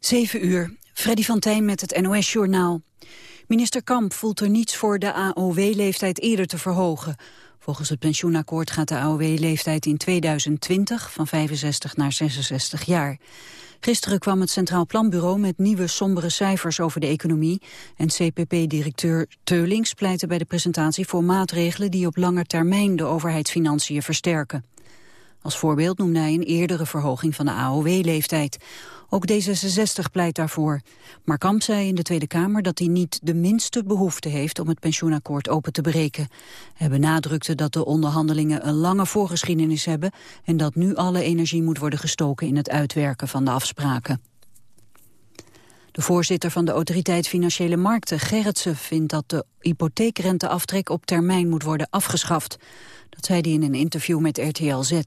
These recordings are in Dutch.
7 uur, Freddy van Tijn met het NOS-journaal. Minister Kamp voelt er niets voor de AOW-leeftijd eerder te verhogen. Volgens het pensioenakkoord gaat de AOW-leeftijd in 2020 van 65 naar 66 jaar. Gisteren kwam het Centraal Planbureau met nieuwe sombere cijfers over de economie. En CPP-directeur Teulings pleitte bij de presentatie voor maatregelen die op lange termijn de overheidsfinanciën versterken. Als voorbeeld noemde hij een eerdere verhoging van de AOW-leeftijd. Ook D66 pleit daarvoor. Maar Kamp zei in de Tweede Kamer dat hij niet de minste behoefte heeft om het pensioenakkoord open te breken. Hij benadrukte dat de onderhandelingen een lange voorgeschiedenis hebben en dat nu alle energie moet worden gestoken in het uitwerken van de afspraken. De voorzitter van de Autoriteit Financiële Markten, Gerritsen, vindt dat de hypotheekrenteaftrek op termijn moet worden afgeschaft. Dat zei hij in een interview met RTL Z.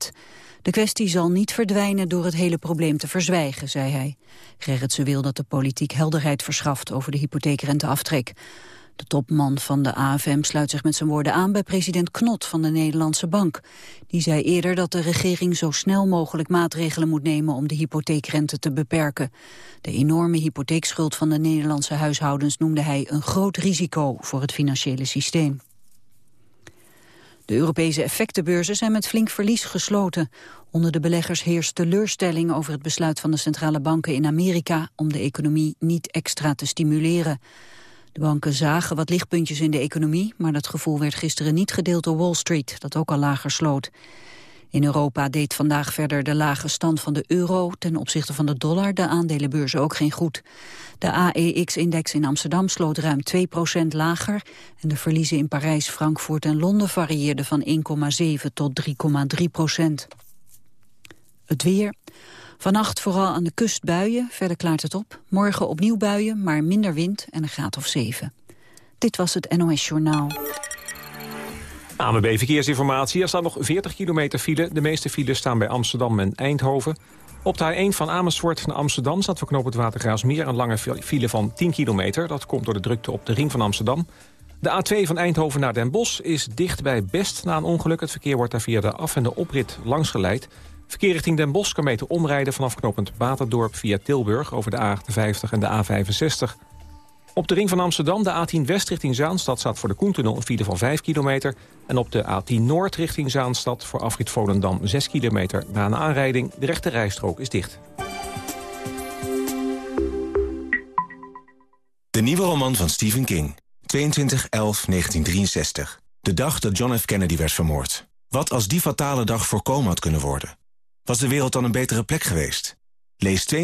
De kwestie zal niet verdwijnen door het hele probleem te verzwijgen, zei hij. Gerritsen wil dat de politiek helderheid verschaft over de hypotheekrenteaftrek. De topman van de AFM sluit zich met zijn woorden aan bij president Knot van de Nederlandse Bank. Die zei eerder dat de regering zo snel mogelijk maatregelen moet nemen om de hypotheekrente te beperken. De enorme hypotheekschuld van de Nederlandse huishoudens noemde hij een groot risico voor het financiële systeem. De Europese effectenbeurzen zijn met flink verlies gesloten. Onder de beleggers heerst teleurstelling over het besluit van de centrale banken in Amerika om de economie niet extra te stimuleren. De banken zagen wat lichtpuntjes in de economie, maar dat gevoel werd gisteren niet gedeeld door Wall Street, dat ook al lager sloot. In Europa deed vandaag verder de lage stand van de euro ten opzichte van de dollar de aandelenbeurzen ook geen goed. De AEX-index in Amsterdam sloot ruim 2% lager en de verliezen in Parijs, Frankfurt en Londen varieerden van 1,7 tot 3,3 procent. Het weer. Vannacht vooral aan de kust buien, verder klaart het op. Morgen opnieuw buien, maar minder wind en een graad of 7. Dit was het NOS Journaal. AMB Verkeersinformatie. Er staan nog 40 kilometer file. De meeste files staan bij Amsterdam en Eindhoven. Op de A1 van Amersfoort naar Amsterdam staat voor knoop het Watergraafsmeer... een lange file van 10 kilometer. Dat komt door de drukte op de ring van Amsterdam. De A2 van Eindhoven naar Den Bosch is dicht bij Best na een ongeluk. Het verkeer wordt daar via de af- en de oprit langs geleid. Verkeer richting Den Bosch kan beter omrijden vanaf knooppunt Waterdorp via Tilburg... over de A58 en de A65. Op de ring van Amsterdam, de A10 West richting Zaanstad... staat voor de Koentunnel een file van 5 kilometer. En op de A10 Noord richting Zaanstad voor afrit Volendam 6 kilometer. Na een aanrijding, de rechte rijstrook is dicht. De nieuwe roman van Stephen King. 22-11-1963. De dag dat John F. Kennedy werd vermoord. Wat als die fatale dag voorkomen had kunnen worden? Was de wereld dan een betere plek geweest? Lees 22-11-1963.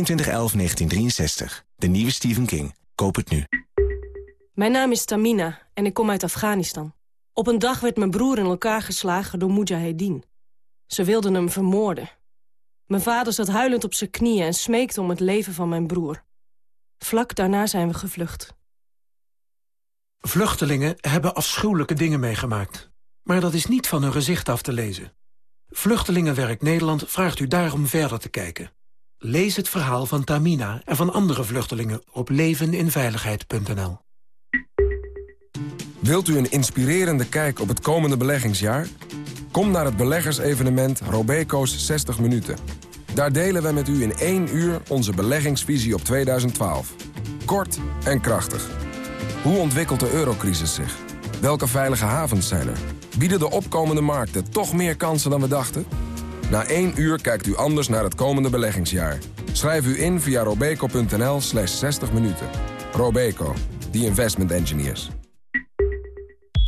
De nieuwe Stephen King. Koop het nu. Mijn naam is Tamina en ik kom uit Afghanistan. Op een dag werd mijn broer in elkaar geslagen door Mujahedin. Ze wilden hem vermoorden. Mijn vader zat huilend op zijn knieën en smeekte om het leven van mijn broer. Vlak daarna zijn we gevlucht. Vluchtelingen hebben afschuwelijke dingen meegemaakt. Maar dat is niet van hun gezicht af te lezen. Vluchtelingenwerk Nederland vraagt u daarom verder te kijken. Lees het verhaal van Tamina en van andere vluchtelingen op leveninveiligheid.nl. Wilt u een inspirerende kijk op het komende beleggingsjaar? Kom naar het beleggersevenement Robeco's 60 Minuten. Daar delen we met u in één uur onze beleggingsvisie op 2012. Kort en krachtig. Hoe ontwikkelt de eurocrisis zich? Welke veilige havens zijn er? Bieden de opkomende markten toch meer kansen dan we dachten? Na één uur kijkt u anders naar het komende beleggingsjaar. Schrijf u in via robeco.nl slash 60 minuten. Robeco, the investment engineers.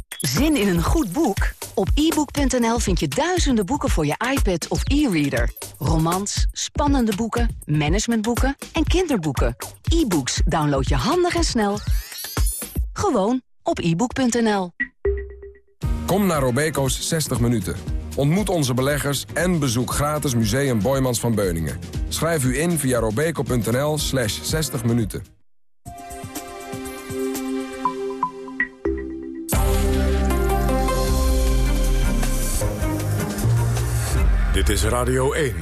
Zin in een goed boek? Op ebook.nl vind je duizenden boeken voor je iPad of e-reader. Romans, spannende boeken, managementboeken en kinderboeken. E-books download je handig en snel. Gewoon op ebook.nl. Kom naar Robeco's 60 minuten. Ontmoet onze beleggers en bezoek gratis Museum Boymans van Beuningen. Schrijf u in via robeco.nl slash 60 minuten. Dit is Radio 1,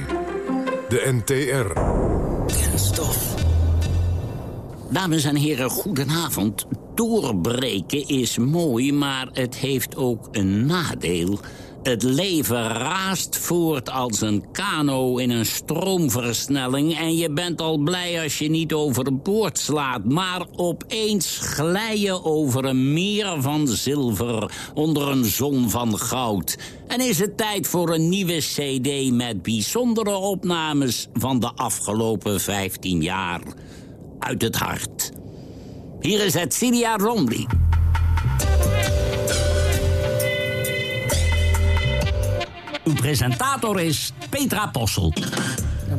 de NTR. Kenstof. Dames en heren, goedenavond. Doorbreken is mooi, maar het heeft ook een nadeel. Het leven raast voort als een kano in een stroomversnelling... en je bent al blij als je niet over de boord slaat. Maar opeens glij je over een meer van zilver onder een zon van goud. En is het tijd voor een nieuwe cd met bijzondere opnames... van de afgelopen 15 jaar. Uit het hart. Hier is Celia Romley. Uw presentator is Petra Possel.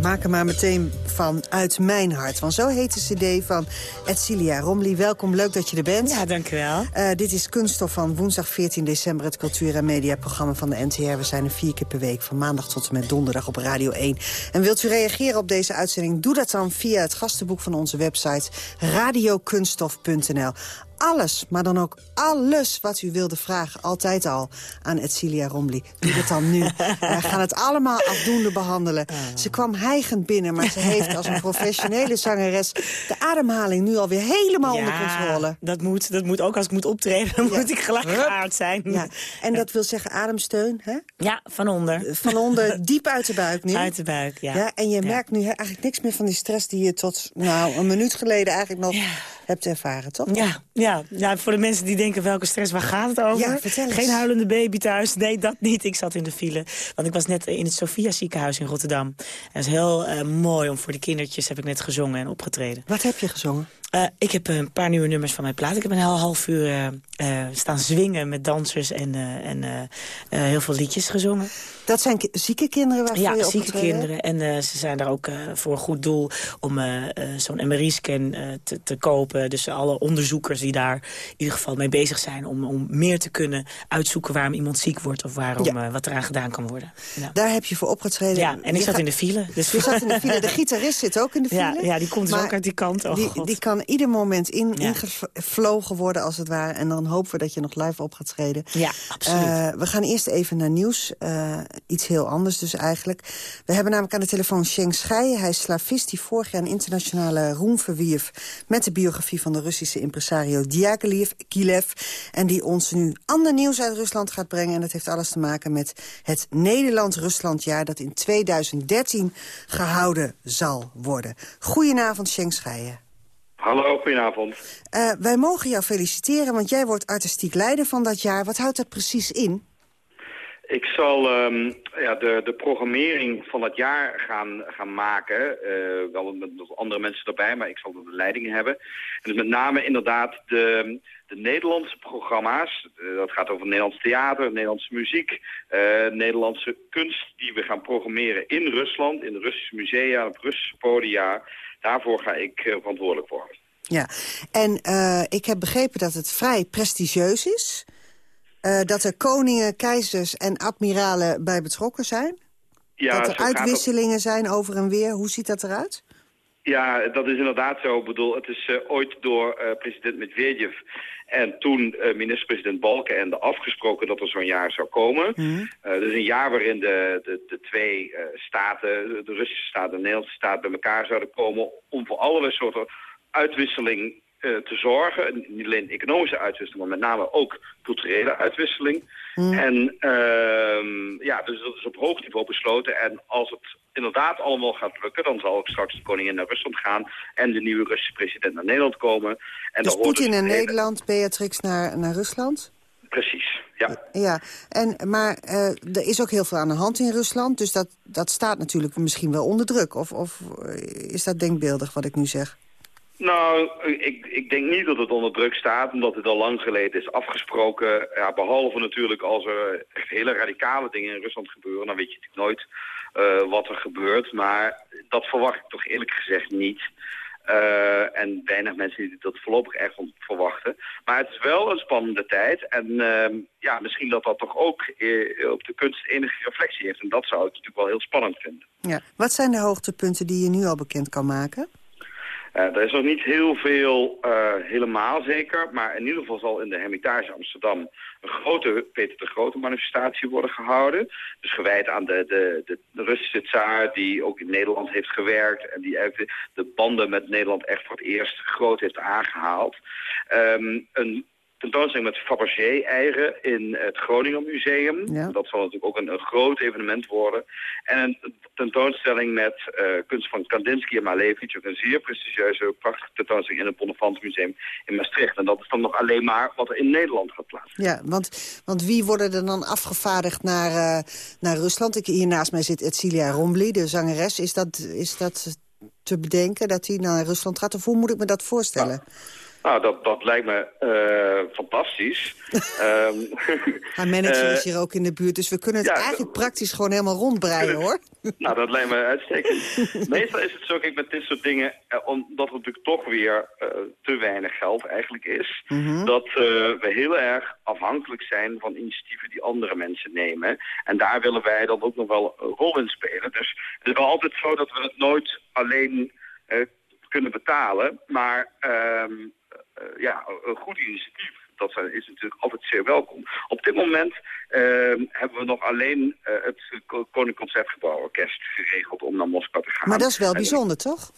Maak er maar meteen van Uit Mijn Hart. Want zo heet de cd van Edcilia Romley. Welkom, leuk dat je er bent. Ja, dank u wel. Uh, dit is Kunststof van woensdag 14 december... het cultuur- en mediaprogramma van de NTR. We zijn er vier keer per week, van maandag tot en met donderdag op Radio 1. En wilt u reageren op deze uitzending? Doe dat dan via het gastenboek van onze website radiokunststof.nl alles, maar dan ook alles wat u wilde vragen. Altijd al aan Edcilia Romley. Doe dat dan nu. We gaan het allemaal afdoende behandelen. Ze kwam hijgend binnen, maar ze heeft als een professionele zangeres... de ademhaling nu alweer helemaal onder controle. Dat moet, dat moet ook als ik moet optreden. Dan moet ik gelijk geaard zijn. Ja. En dat wil zeggen ademsteun, hè? Ja, van onder. Van onder, diep uit de buik nu. Uit de buik, ja. ja en je merkt nu eigenlijk niks meer van die stress... die je tot nou, een minuut geleden eigenlijk nog hebt ervaren, toch? Ja, ja, ja, voor de mensen die denken welke stress, waar gaat het over? Ja, vertel Geen huilende baby thuis, nee, dat niet. Ik zat in de file, want ik was net in het Sophia ziekenhuis in Rotterdam. En het is heel uh, mooi om voor de kindertjes, heb ik net gezongen en opgetreden. Wat heb je gezongen? Uh, ik heb een paar nieuwe nummers van mijn plaat. Ik heb een heel half uur uh, uh, staan zwingen met dansers en, en heel veel liedjes gezongen. Dat zijn zieke kinderen waarvoor ja, je Ja, zieke kinderen. En ze zijn daar ook voor een goed doel om zo'n MRI-scan te, te, kopen. Dus alle onderzoekers die daar in ieder geval mee bezig zijn... om, om meer te kunnen uitzoeken waarom iemand ziek wordt... of waarom ja. wat eraan gedaan kan worden. Ja. Daar heb je voor opgetreden. Ja, en ik zat in de file. Dus... Je zat in de file. De gitarist zit ook in de file. Ja, ja die komt dus ook uit die kant. Oh, die, die kan ieder moment in, ja. ingevlogen worden, als het ware. En dan hopen we dat je nog live op gaat treden. Ja, absoluut. Uh, we gaan eerst even naar nieuws. Uh, iets heel anders dus eigenlijk. We hebben namelijk aan de telefoon Sheng Schei. Hij is slavist die vorig jaar een internationale roem verwierf... met de biografie van de Russische impresario Diaghilev. Kilev, en die ons nu ander nieuws uit Rusland gaat brengen. En dat heeft alles te maken met het Nederland-Ruslandjaar... dat in 2013 gehouden zal worden. Goedenavond, Sheng Schei. Hallo, goedenavond. Uh, wij mogen jou feliciteren, want jij wordt artistiek leider van dat jaar. Wat houdt dat precies in? Ik zal um, ja, de, de programmering van het jaar gaan, gaan maken. Uh, wel met nog andere mensen erbij, maar ik zal de leiding hebben. En dus met name inderdaad de, de Nederlandse programma's. Uh, dat gaat over Nederlands theater, Nederlandse muziek, uh, Nederlandse kunst... die we gaan programmeren in Rusland, in de Russische musea, op Russische podia... Daarvoor ga ik verantwoordelijk worden. Ja, en uh, ik heb begrepen dat het vrij prestigieus is. Uh, dat er koningen, keizers en admiralen bij betrokken zijn. Ja, dat er uitwisselingen zijn over en weer. Hoe ziet dat eruit? Ja, dat is inderdaad zo. Ik bedoel, het is ooit door president Medvedev en toen minister-president Balkenende afgesproken dat er zo'n jaar zou komen. Mm. Uh, dus een jaar waarin de, de, de twee uh, staten, de Russische staat en de Nederlandse staat, bij elkaar zouden komen om voor allerlei soorten uitwisseling te zorgen. Niet alleen economische uitwisseling, maar met name ook culturele uitwisseling. Mm. En ehm, ja, dus dat is op hoog niveau besloten. En als het inderdaad allemaal gaat lukken... dan zal ook straks de koningin naar Rusland gaan... en de nieuwe Russische president naar Nederland komen. En dus Poetin naar Nederland, Beatrix naar, naar Rusland? Precies, ja. Ja, en, maar uh, er is ook heel veel aan de hand in Rusland... dus dat, dat staat natuurlijk misschien wel onder druk. Of, of is dat denkbeeldig wat ik nu zeg? Nou, ik, ik denk niet dat het onder druk staat, omdat het al lang geleden is afgesproken. Ja, behalve natuurlijk als er echt hele radicale dingen in Rusland gebeuren, dan weet je natuurlijk nooit uh, wat er gebeurt. Maar dat verwacht ik toch eerlijk gezegd niet. Uh, en weinig mensen die dat voorlopig echt verwachten. Maar het is wel een spannende tijd. En uh, ja, misschien dat dat toch ook uh, op de kunst enige reflectie heeft. En dat zou ik natuurlijk wel heel spannend vinden. Ja. Wat zijn de hoogtepunten die je nu al bekend kan maken? Uh, er is nog niet heel veel uh, helemaal zeker, maar in ieder geval zal in de Hermitage Amsterdam een grote Peter de Grote manifestatie worden gehouden. Dus gewijd aan de, de, de, Russische tsaar die ook in Nederland heeft gewerkt en die de, de banden met Nederland echt voor het eerst groot heeft aangehaald. Um, een tentoonstelling met Fabergé-eieren in het Groningen Museum. Dat zal natuurlijk ook een, een, groot evenement worden. En een tentoonstelling met uh, kunst van Kandinsky en Malevich. Ook een zeer prestigieuze, prachtige tentoonstelling in het Bonnefant Museum in Maastricht. En dat is dan nog alleen maar wat er in Nederland gaat plaatsvinden. Ja, want, want wie worden er dan afgevaardigd naar, uh, naar Rusland? Ik, hier naast mij zit Etcilia Rombly, de zangeres. Is dat, is dat te bedenken dat hij naar Rusland gaat? Of hoe moet ik me dat voorstellen? Nou, dat, dat lijkt me uh, fantastisch. um, Haar manager is hier ook in de buurt, dus we kunnen het ja, eigenlijk praktisch gewoon helemaal rondbreien, hoor. nou, dat lijkt me uitstekend. Meestal is het zo, kijk, met dit soort dingen, uh, omdat er natuurlijk toch weer te weinig geld eigenlijk is, mm -hmm. dat we heel erg afhankelijk zijn van initiatieven die andere mensen nemen. En daar willen wij dan ook nog wel een rol in spelen. Dus het is wel altijd zo dat we het nooit alleen kunnen betalen, maar... Um, ja, een goed initiatief. Dat is natuurlijk altijd zeer welkom. Op dit moment uh, hebben we nog alleen uh, het Koninklijk Concertgebouw Orkest geregeld om naar Moskou te gaan. Maar dat is wel bijzonder, toch?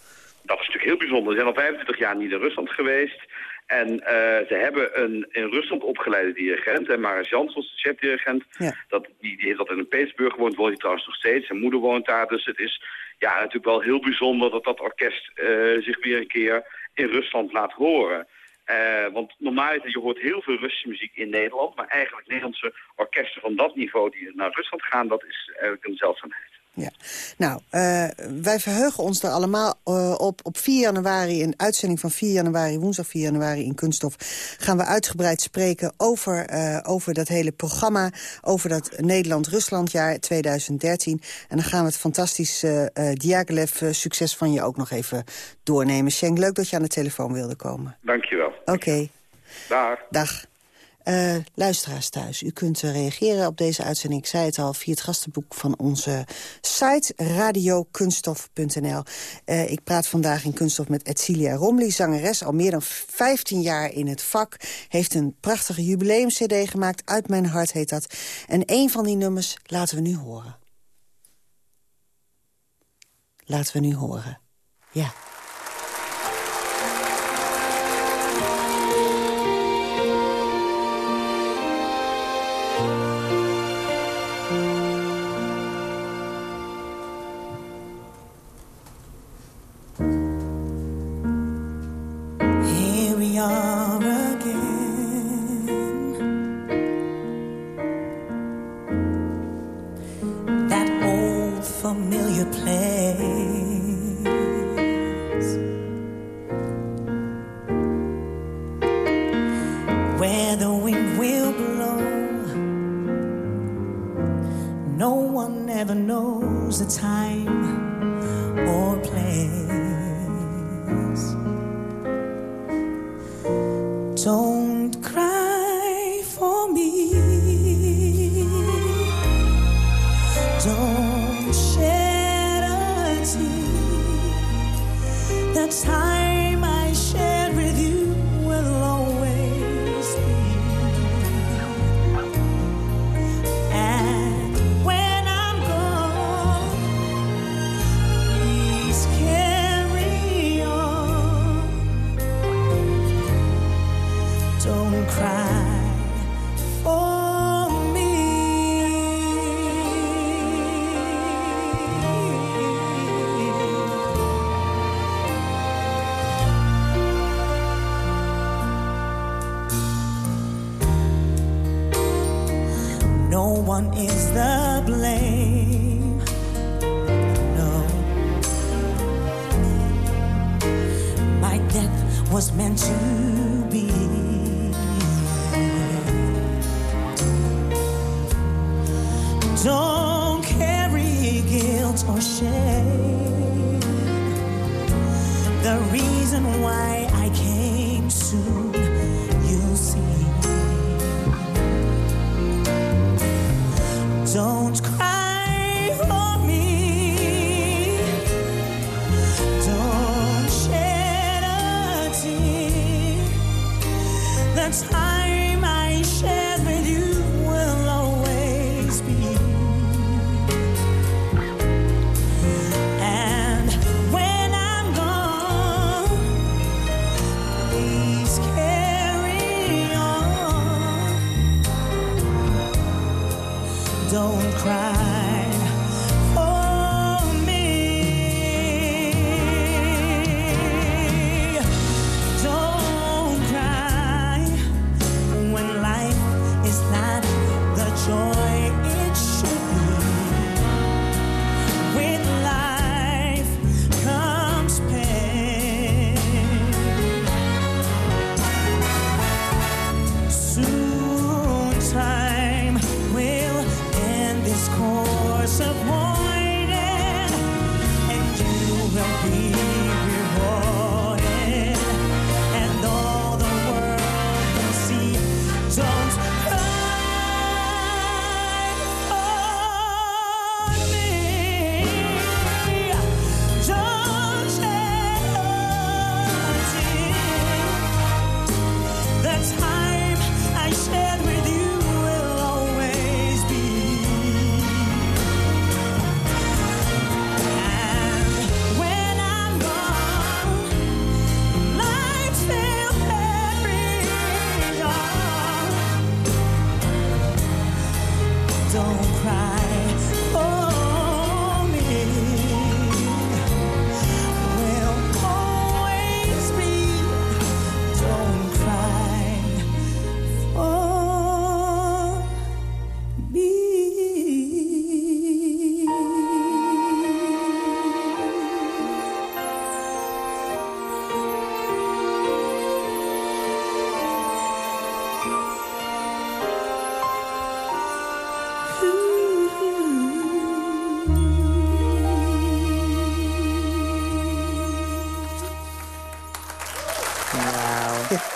Dat is natuurlijk heel bijzonder. Ze zijn al 25 jaar niet in Rusland geweest. En uh, ze hebben een in Rusland opgeleide dirigent, en Maris Jansons, de chefdirigent. Ja. Dat, die, die heeft dat in Petersburg gewoond, woont hij trouwens nog steeds. Zijn moeder woont daar, dus het is ja, natuurlijk wel heel bijzonder dat dat orkest uh, zich weer een keer in Rusland laat horen. Uh, want normaal, je hoort heel veel Russische muziek in Nederland... maar eigenlijk Nederlandse orkesten van dat niveau die naar Rusland gaan... dat is eigenlijk een zeldzaamheid. Ja, nou, uh, wij verheugen ons er allemaal uh, op. Op 4 januari, een uitzending van 4 januari, woensdag 4 januari in Kunststof... gaan we uitgebreid spreken over, uh, over dat hele programma... over dat Nederland-Ruslandjaar 2013. En dan gaan we het fantastische Diaghilev-succes van je ook nog even doornemen. Schenk, leuk dat je aan de telefoon wilde komen. Dank je wel. Oké. Okay. Dag. Dag. Uh, luisteraars thuis, u kunt uh, reageren op deze uitzending. Ik zei het al, via het gastenboek van onze site radiokunstof.nl. Uh, ik praat vandaag in Kunststof met Etcilia Romley, zangeres. Al meer dan 15 jaar in het vak. Heeft een prachtige jubileum-cd gemaakt. Uit mijn hart heet dat. En een van die nummers laten we nu horen. Laten we nu horen. Ja. One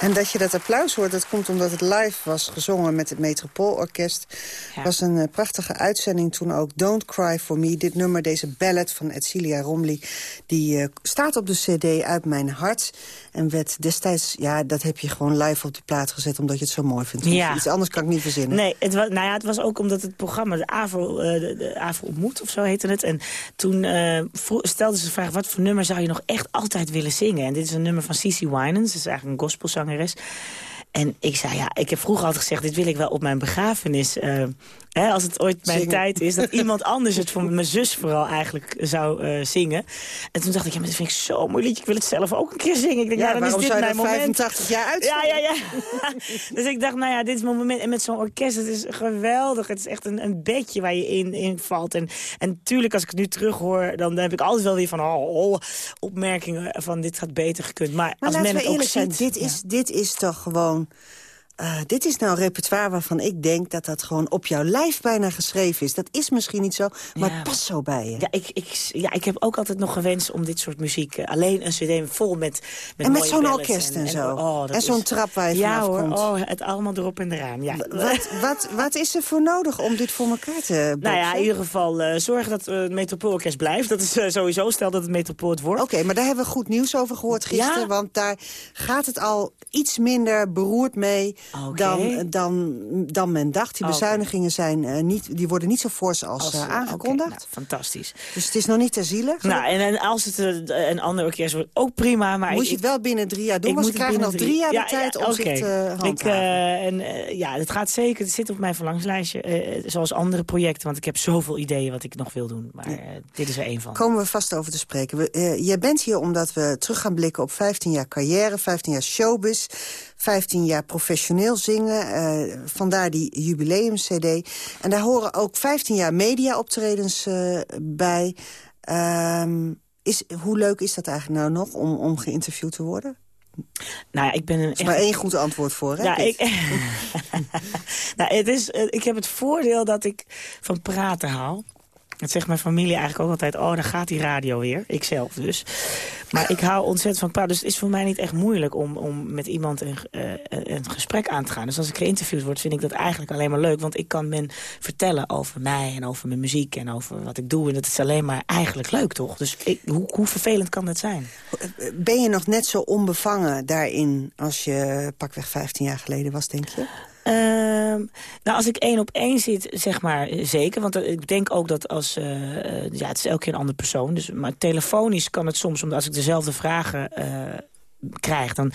en dat je dat applaus hoort, dat komt omdat het live was gezongen met het Metropoolorkest. Het was een eh, prachtige uitzending toen ook Don't Cry For Me. Dit nummer, deze ballad van Edcilia Romley, die eh, staat op de cd Uit Mijn Hart. En werd destijds, ja, dat heb je gewoon live op de plaat gezet omdat je het zo mooi vindt. Ja. Iets anders kan ik niet verzinnen. Nee, het was, nou ja, het was ook omdat het programma, de AVO, eh, de, ontmoet of zo heette het. En toen stelden ze de vraag, wat voor nummer zou je nog echt altijd willen zingen? En dit is een nummer van Cici Winans, dat is eigenlijk een En ik zei, ja, ik heb vroeger altijd gezegd, dit wil ik wel op mijn begrafenis. eh, hè, als het ooit mijn Zingen. tijd is, dat iemand anders het voor mijn zus vooral eigenlijk zou eh, zingen. En toen dacht ik, ja, maar dit vind ik zo'n mooi liedje. Ik wil het zelf ook een keer zingen. Ik denk, Ja, ja, dan is dit mijn dat moment. 85 jaar uit? Ja, ja, ja. dus ik dacht, nou ja, dit is mijn moment. En met zo'n orkest, het is geweldig. Het is echt een, een bedje waar je in, in valt. En, en tuurlijk, als ik het nu terug hoor, dan heb ik altijd wel weer van... Oh, oh, opmerkingen van dit had beter gekund. Maar, Maar als men het ook ziet... dit is, dit is toch gewoon... eh, dit is nou een repertoire waarvan ik denk dat dat gewoon op jouw lijf bijna geschreven is. Dat is misschien niet zo, maar Ja. het past zo bij je. Ja ik, ik, ja, ik heb ook altijd nog gewenst om dit soort muziek... eh, alleen een cd vol met, met en met zo'n orkest en, zo. oh, en zo'n is- trap waar je Ja hoor, komt. oh, het allemaal erop en eraan. Ja. Wat, wat, wat is er voor nodig om dit voor elkaar te Nou ja, in ieder geval eh, zorgen dat het Metropoolorkest blijft. Dat is sowieso, stel dat het Metropool het wordt. Oké, maar daar hebben we goed nieuws over gehoord gisteren. Ja? Want daar gaat het al iets minder beroerd mee Dan, dan, dan men dacht. Die bezuinigingen zijn, eh, niet, die worden niet zo fors als, Als, eh, eh, aangekondigd. nou, fantastisch. Dus het is nog niet ter ziele. Nou, en, en als het eh, een ander orkest wordt, ook prima. Maar Moet ik, je het wel binnen drie jaar doen, ik want ze krijgen nog drie jaar de Ja, tijd ja, om oké. zich te ik, eh, en, eh, Ja, het gaat zeker. Het zit op mijn verlangslijstje. eh, zoals andere projecten. Want ik heb zoveel ideeën wat ik nog wil doen. Maar eh, dit is er één van. Komen we vast over te spreken. We, eh, jij bent hier omdat we terug gaan blikken op 15 jaar carrière, 15 jaar showbiz, 15 jaar professioneel zingen. eh, vandaar die jubileum-cd. En daar horen ook 15 jaar media-optredens eh, bij. Ehm, is, hoe leuk is dat eigenlijk nou nog om, om geïnterviewd te worden? Nou ja, ik ben een Er is maar één goed antwoord voor, hè? Ja, ik, nou, het is, eh, ik heb het voordeel dat ik van praten hou. Dat zegt mijn familie eigenlijk ook altijd. Oh, dan gaat die radio weer. Ikzelf dus. Maar ik hou ontzettend van praten. Dus het is voor mij niet echt moeilijk om, om met iemand een, eh, een gesprek aan te gaan. Dus als ik geïnterviewd word, vind ik dat eigenlijk alleen maar leuk. Want ik kan men vertellen over mij en over mijn muziek en over wat ik doe. En dat is alleen maar eigenlijk leuk, toch? Dus ik, hoe, hoe vervelend kan dat zijn? Ben je nog net zo onbevangen daarin als je pakweg 15 jaar geleden was, denk je? Ehm, nou, als ik één op één zit, zeg maar eh, zeker. Want eh, ik denk ook dat als... eh, ja, het is elke keer een andere persoon. Dus, maar telefonisch kan het soms, omdat als ik dezelfde vragen eh, krijg... dan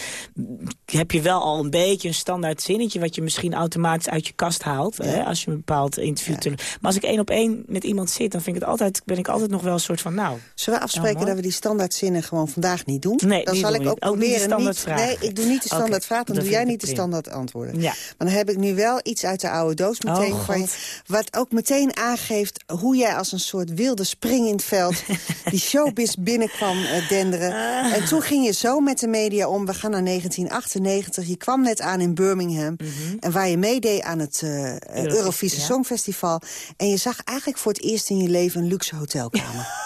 heb je wel al een beetje een standaard zinnetje... wat je misschien automatisch uit je kast haalt. Hè, als je een bepaald interview... tele- Maar als ik één op één met iemand zit... dan vind ik het altijd, ben ik altijd nog wel een soort van... nou, Zullen we afspreken dat we die standaardzinnen gewoon vandaag niet doen? Nee, dan zal ik ook niet. Ook niet de proberen standaardvragen. Nee, ik doe niet de standaard vraag, dan doe jij niet de standaard antwoorden. Ja. Maar dan heb ik nu wel iets uit de oude doos meteen Oh, van je, God. wat ook meteen aangeeft hoe jij als een soort wilde spring in het veld die showbiz binnenkwam eh, denderen. Ah. En toen ging je zo met de media om. We gaan naar 1998. Je kwam net aan in Birmingham. En waar je meedeed aan het eh, Eurovisie ja. Songfestival. En je zag eigenlijk voor het eerst in je leven een luxe hotelkamer.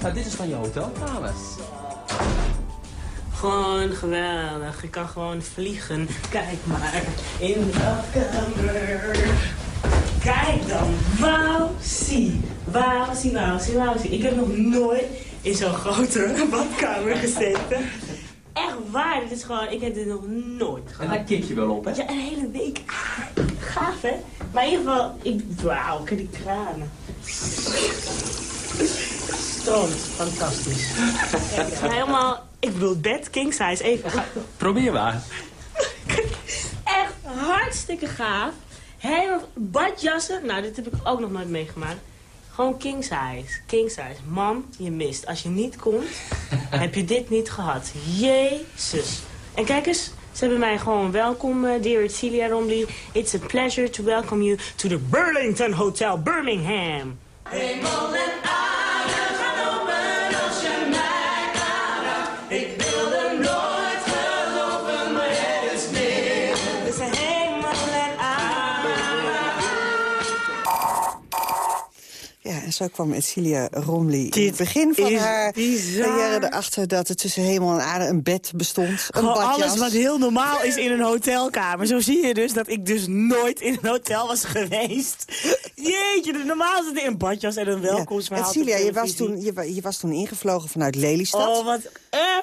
Nou, dit is van je hotelkamer. Gewoon geweldig. Ik kan gewoon vliegen. Kijk maar in de kamer. Kijk dan. Wauw, zie. Wauw, zie, wauw, zie, wauw, zie. Ik heb nog nooit in zo'n grote badkamer gezeten. Echt waar. Dit is gewoon, ik heb dit nog nooit En gehad. daar kik je wel op, hè? Ja, een hele week. Gaaf, hè? Maar in ieder geval, ik, wauw, kijk die kranen. Stroomt, fantastisch. Kijk, helemaal, ik bedoel, bed, king size, even. Probeer maar. Echt hartstikke gaaf. Helemaal badjassen, nou, dit heb ik ook nog nooit meegemaakt. Gewoon king size, king size. Man, je mist. Als je niet komt, heb je dit niet gehad. Jezus. En kijk eens, ze hebben mij gewoon welkom, eh, dear Celia Romley. It's a pleasure to welcome you to the Burlington Hotel, Birmingham. En aarde en. Ja, Zo kwam Edcilia Romley in het begin van haar bizar. carrière erachter... dat er tussen hemel en aarde een bed bestond. Een Gewoon badjas. alles wat heel normaal is in een hotelkamer. Zo zie je dus dat ik dus nooit in een hotel was geweest. Jeetje, de normaal zit in een badjas en een welkomstverhaal. Edcilia, je was, toen, je, je was toen ingevlogen vanuit Lelystad. Oh, wat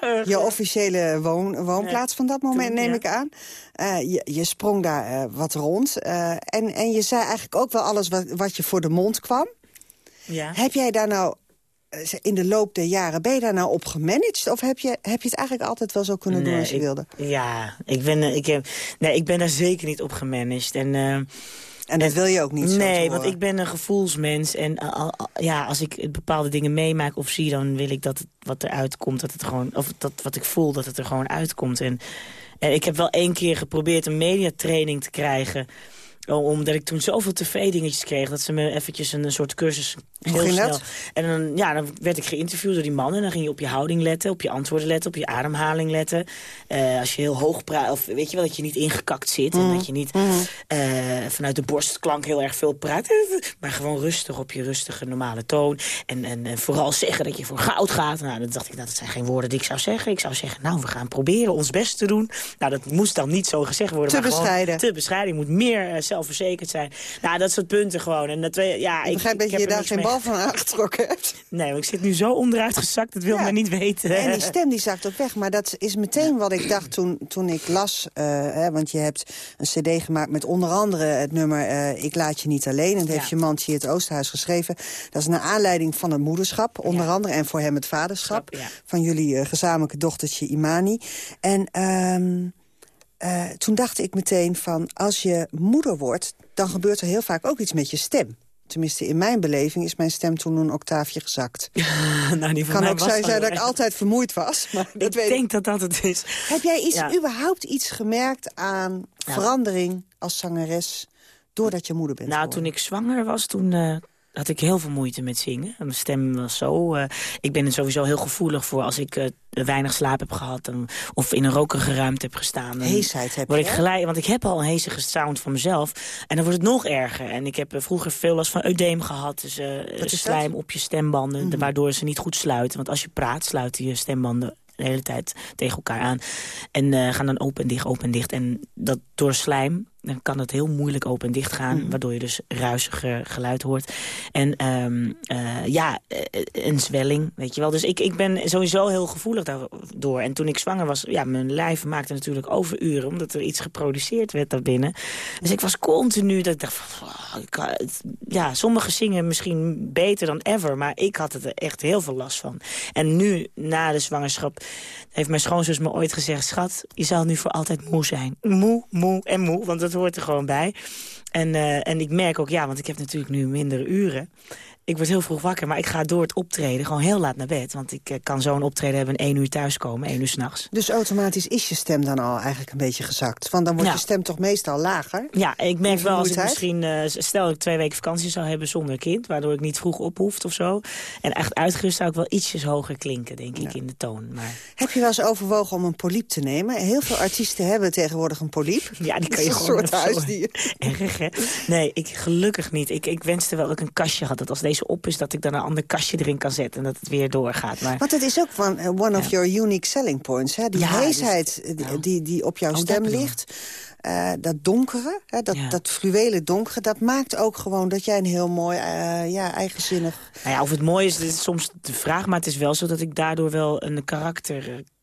erg. Je officiële woon, woonplaats van dat moment, toen, neem ja. ik aan. Eh, je, je sprong daar eh, wat rond. eh, en, en je zei eigenlijk ook wel alles wat, wat je voor de mond kwam. Ja. Heb jij daar nou eh, in de loop der jaren, ben je daar nou op gemanaged? Of heb je, heb je het eigenlijk altijd wel zo kunnen doen als je ik- wilde? Ja, ik ben, eh, ik, heb, nee, ik ben daar zeker niet op gemanaged. En, eh, En dat wil je ook niet zo Nee, want ik ben een gevoelsmens. En al- al- ja, als ik bepaalde dingen meemaak of zie... dan wil ik dat het, wat eruit komt, dat het gewoon... of dat wat ik voel, dat het er gewoon uitkomt. En, en ik heb wel één keer geprobeerd een mediatraining te krijgen... o- omdat ik toen zoveel tv-dingetjes kreeg... dat ze me eventjes een, een soort cursus heel snel... dat? En dan, ja, dan werd ik geïnterviewd door die man... en dan ging je op je houding letten, op je antwoorden letten... op je ademhaling letten. Eh, als je heel hoog praat, of weet je wel, dat je niet ingekakt zit... en dat je niet eh, vanuit de borstklank heel erg veel praat... maar gewoon rustig op je rustige, normale toon. En, en, en vooral zeggen dat je voor goud gaat. Nou, dan dacht ik, nou, dat zijn geen woorden die ik zou zeggen. Ik zou zeggen, nou, we gaan proberen ons best te doen. Nou, dat moest dan niet zo gezegd worden. Te maar bescheiden. Te bescheiden. Je moet meer eh, zelfverzekerd zijn. Nou, dat soort punten gewoon. En dat, ja, Ik begrijp dat je daar geen mee- bal van aangetrokken hebt. Nee, want ik zit nu zo onderuit gezakt, dat wil Ja. men niet weten. En die stem die zakt ook weg. Maar dat is meteen wat ik dacht toen, toen ik las. eh, hè, want je hebt een cd gemaakt met onder andere het nummer eh, Ik laat je niet alleen. En dat heeft Ja. je mantje het Oosterhuis geschreven. Dat is naar aanleiding van het moederschap. Onder andere. En voor hem het vaderschap. Van jullie eh, gezamenlijke dochtertje Imani. En ehm, eh, toen dacht ik meteen van... als je moeder wordt, dan gebeurt er heel vaak ook iets met je stem. Tenminste, in mijn beleving is mijn stem toen een octaafje gezakt. nou, die kan mij ook zijn dat ik altijd vermoeid was. Maar dat Ik weet denk dat dat het is. Heb jij iets, Ja. überhaupt iets gemerkt aan verandering als zangeres... doordat je moeder bent Nou, geworden? toen ik zwanger was, toen eh, had ik heel veel moeite met zingen. Mijn stem was zo... eh, ik ben er sowieso heel gevoelig voor als ik eh, weinig slaap heb gehad... of in een rokerige ruimte heb gestaan. Heesheid heb word je, ik gelijk, Want ik heb al een hezige sound van mezelf. En dan wordt het nog erger. En ik heb eh, vroeger veel last van eudeem gehad. Dus dat? slijm op je stembanden, de- waardoor ze niet goed sluiten. Want als je praat, sluiten je stembanden de hele tijd tegen elkaar aan. En gaan dan open en dicht, open en dicht. En dat door slijm dan kan het heel moeilijk open en dicht gaan. Waardoor je dus ruisiger geluid hoort. En ehm, eh, ja, eh, een zwelling, weet je wel. Dus ik, ik ben sowieso heel gevoelig daardoor. En toen ik zwanger was, ja, mijn lijf maakte natuurlijk overuren... omdat er iets geproduceerd werd daarbinnen. Dus ik was continu dat ik dacht van... het- ja, sommigen zingen misschien beter dan ever... maar ik had er echt heel veel last van. En nu, na de zwangerschap, heeft mijn schoonzus me ooit gezegd... schat, je zal nu voor altijd moe zijn. Moe, moe en moe, want dat hoort er gewoon bij. En, eh, en ik merk ook, ja, want ik heb natuurlijk nu mindere uren... Ik word heel vroeg wakker, maar ik ga door het optreden gewoon heel laat naar bed. Want ik eh, kan zo'n optreden hebben en één uur thuiskomen, één uur s'nachts. Dus automatisch is je stem dan al eigenlijk een beetje gezakt. Want dan wordt je stem toch meestal lager? Ja, ik merk wel als ik misschien, eh, stel dat ik twee weken vakantie zou hebben zonder kind, waardoor ik niet vroeg op hoeft of zo. En echt uitgerust zou ik wel ietsjes hoger klinken, denk ik, in de toon. Maar Heb je wel eens overwogen om een poliep te nemen? Heel veel artiesten hebben tegenwoordig een poliep. ja, die kan je is een gewoon soort huisdier. Erg, hè? Nee, ik, gelukkig niet. Ik, ik wenste wel dat ik een kastje had, dat als deze op is, dat ik dan een ander kastje erin kan zetten en dat het weer doorgaat. Maar Want het is ook van, eh, one of your unique selling points. Hè? Die Ja, heesheid dus- eh, nou. die, die op jouw Oh, stem ligt. eh, dat donkere, hè, dat, Ja. dat fluwele donkere... dat maakt ook gewoon dat jij een heel mooi, ja, eigenzinnig... Nou ja, of het mooi is, is soms de vraag, maar het is wel zo dat ik daardoor wel een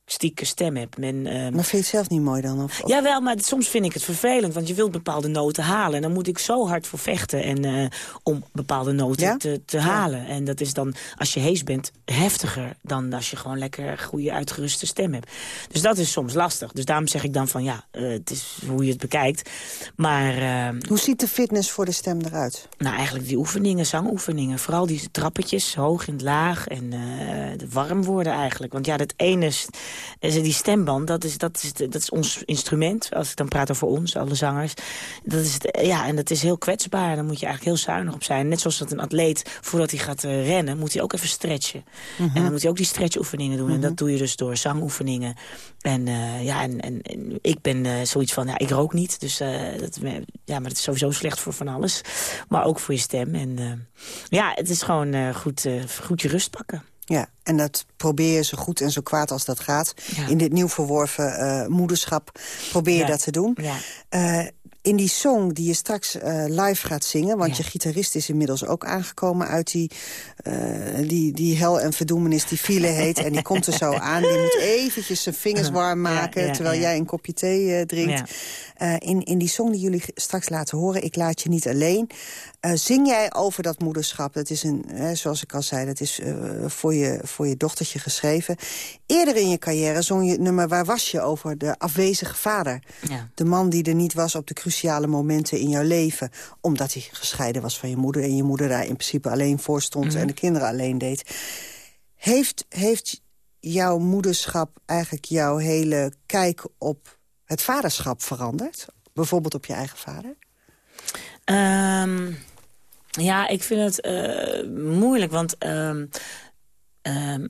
karakteristieke stem heb. Men, ehm, Maar vind je het zelf niet mooi dan? Of, of- Jawel, maar soms vind ik het vervelend, want je wilt bepaalde noten halen. En dan moet ik zo hard voor vechten en, eh, om bepaalde noten Ja? te, te halen. En dat is dan, als je hees bent, heftiger dan als je gewoon lekker goede uitgeruste stem hebt. Dus dat is soms lastig. Dus daarom zeg ik dan van, ja, eh, het is hoe je het bekijkt. Maar... ehm, Hoe ziet de fitness voor de stem eruit? nou, eigenlijk die oefeningen, zangoefeningen. Vooral die trappetjes, hoog en laag. En eh, warm worden eigenlijk. Want ja, dat ene... is- eh, die stemband, dat is, dat, is, dat is ons instrument. Als ik dan praat over ons, alle zangers. Dat is het, ja, en dat is heel kwetsbaar. Daar moet je eigenlijk heel zuinig op zijn. Net zoals dat een atleet, voordat hij gaat eh, rennen, moet hij ook even stretchen. Mhm. En dan moet hij ook die stretchoefeningen doen. En Mhm. dat doe je dus door zangoefeningen. En eh, ja, en, en, en ik ben eh, zoiets van, ja, ik rook niet. Dus dat, ja, maar dat is sowieso slecht voor van alles. Maar ook voor je stem. En ja, het is gewoon goed, goed je rust pakken. Ja, en dat probeer je zo goed en zo kwaad als dat gaat. In dit nieuw verworven eh, moederschap probeer je Ja. dat te doen. Ja. Eh, in die song die je straks eh, live gaat zingen... want je gitarist is inmiddels ook aangekomen uit die, die, die hel en verdoemenis die file heet. en die komt er zo aan. Die moet eventjes zijn vingers warm maken... Terwijl jij een kopje thee drinkt. In, in die song die jullie straks laten horen, Ik laat je niet alleen... eh, zing jij over dat moederschap. Dat is een, hè, zoals ik al zei, dat is eh, voor, je, voor je dochtertje geschreven. Eerder in je carrière zong je het nummer Waar was je over de afwezige vader. Ja. De man die er niet was op de cruciale momenten in jouw leven. Omdat hij gescheiden was van je moeder... en je moeder daar in principe alleen voor stond... Mhm. en de kinderen alleen deed. Heeft, heeft jouw moederschap eigenlijk jouw hele kijk op het vaderschap veranderd? Bijvoorbeeld op je eigen vader? Ehm, ja, ik vind het eh, moeilijk, want ehm, ehm,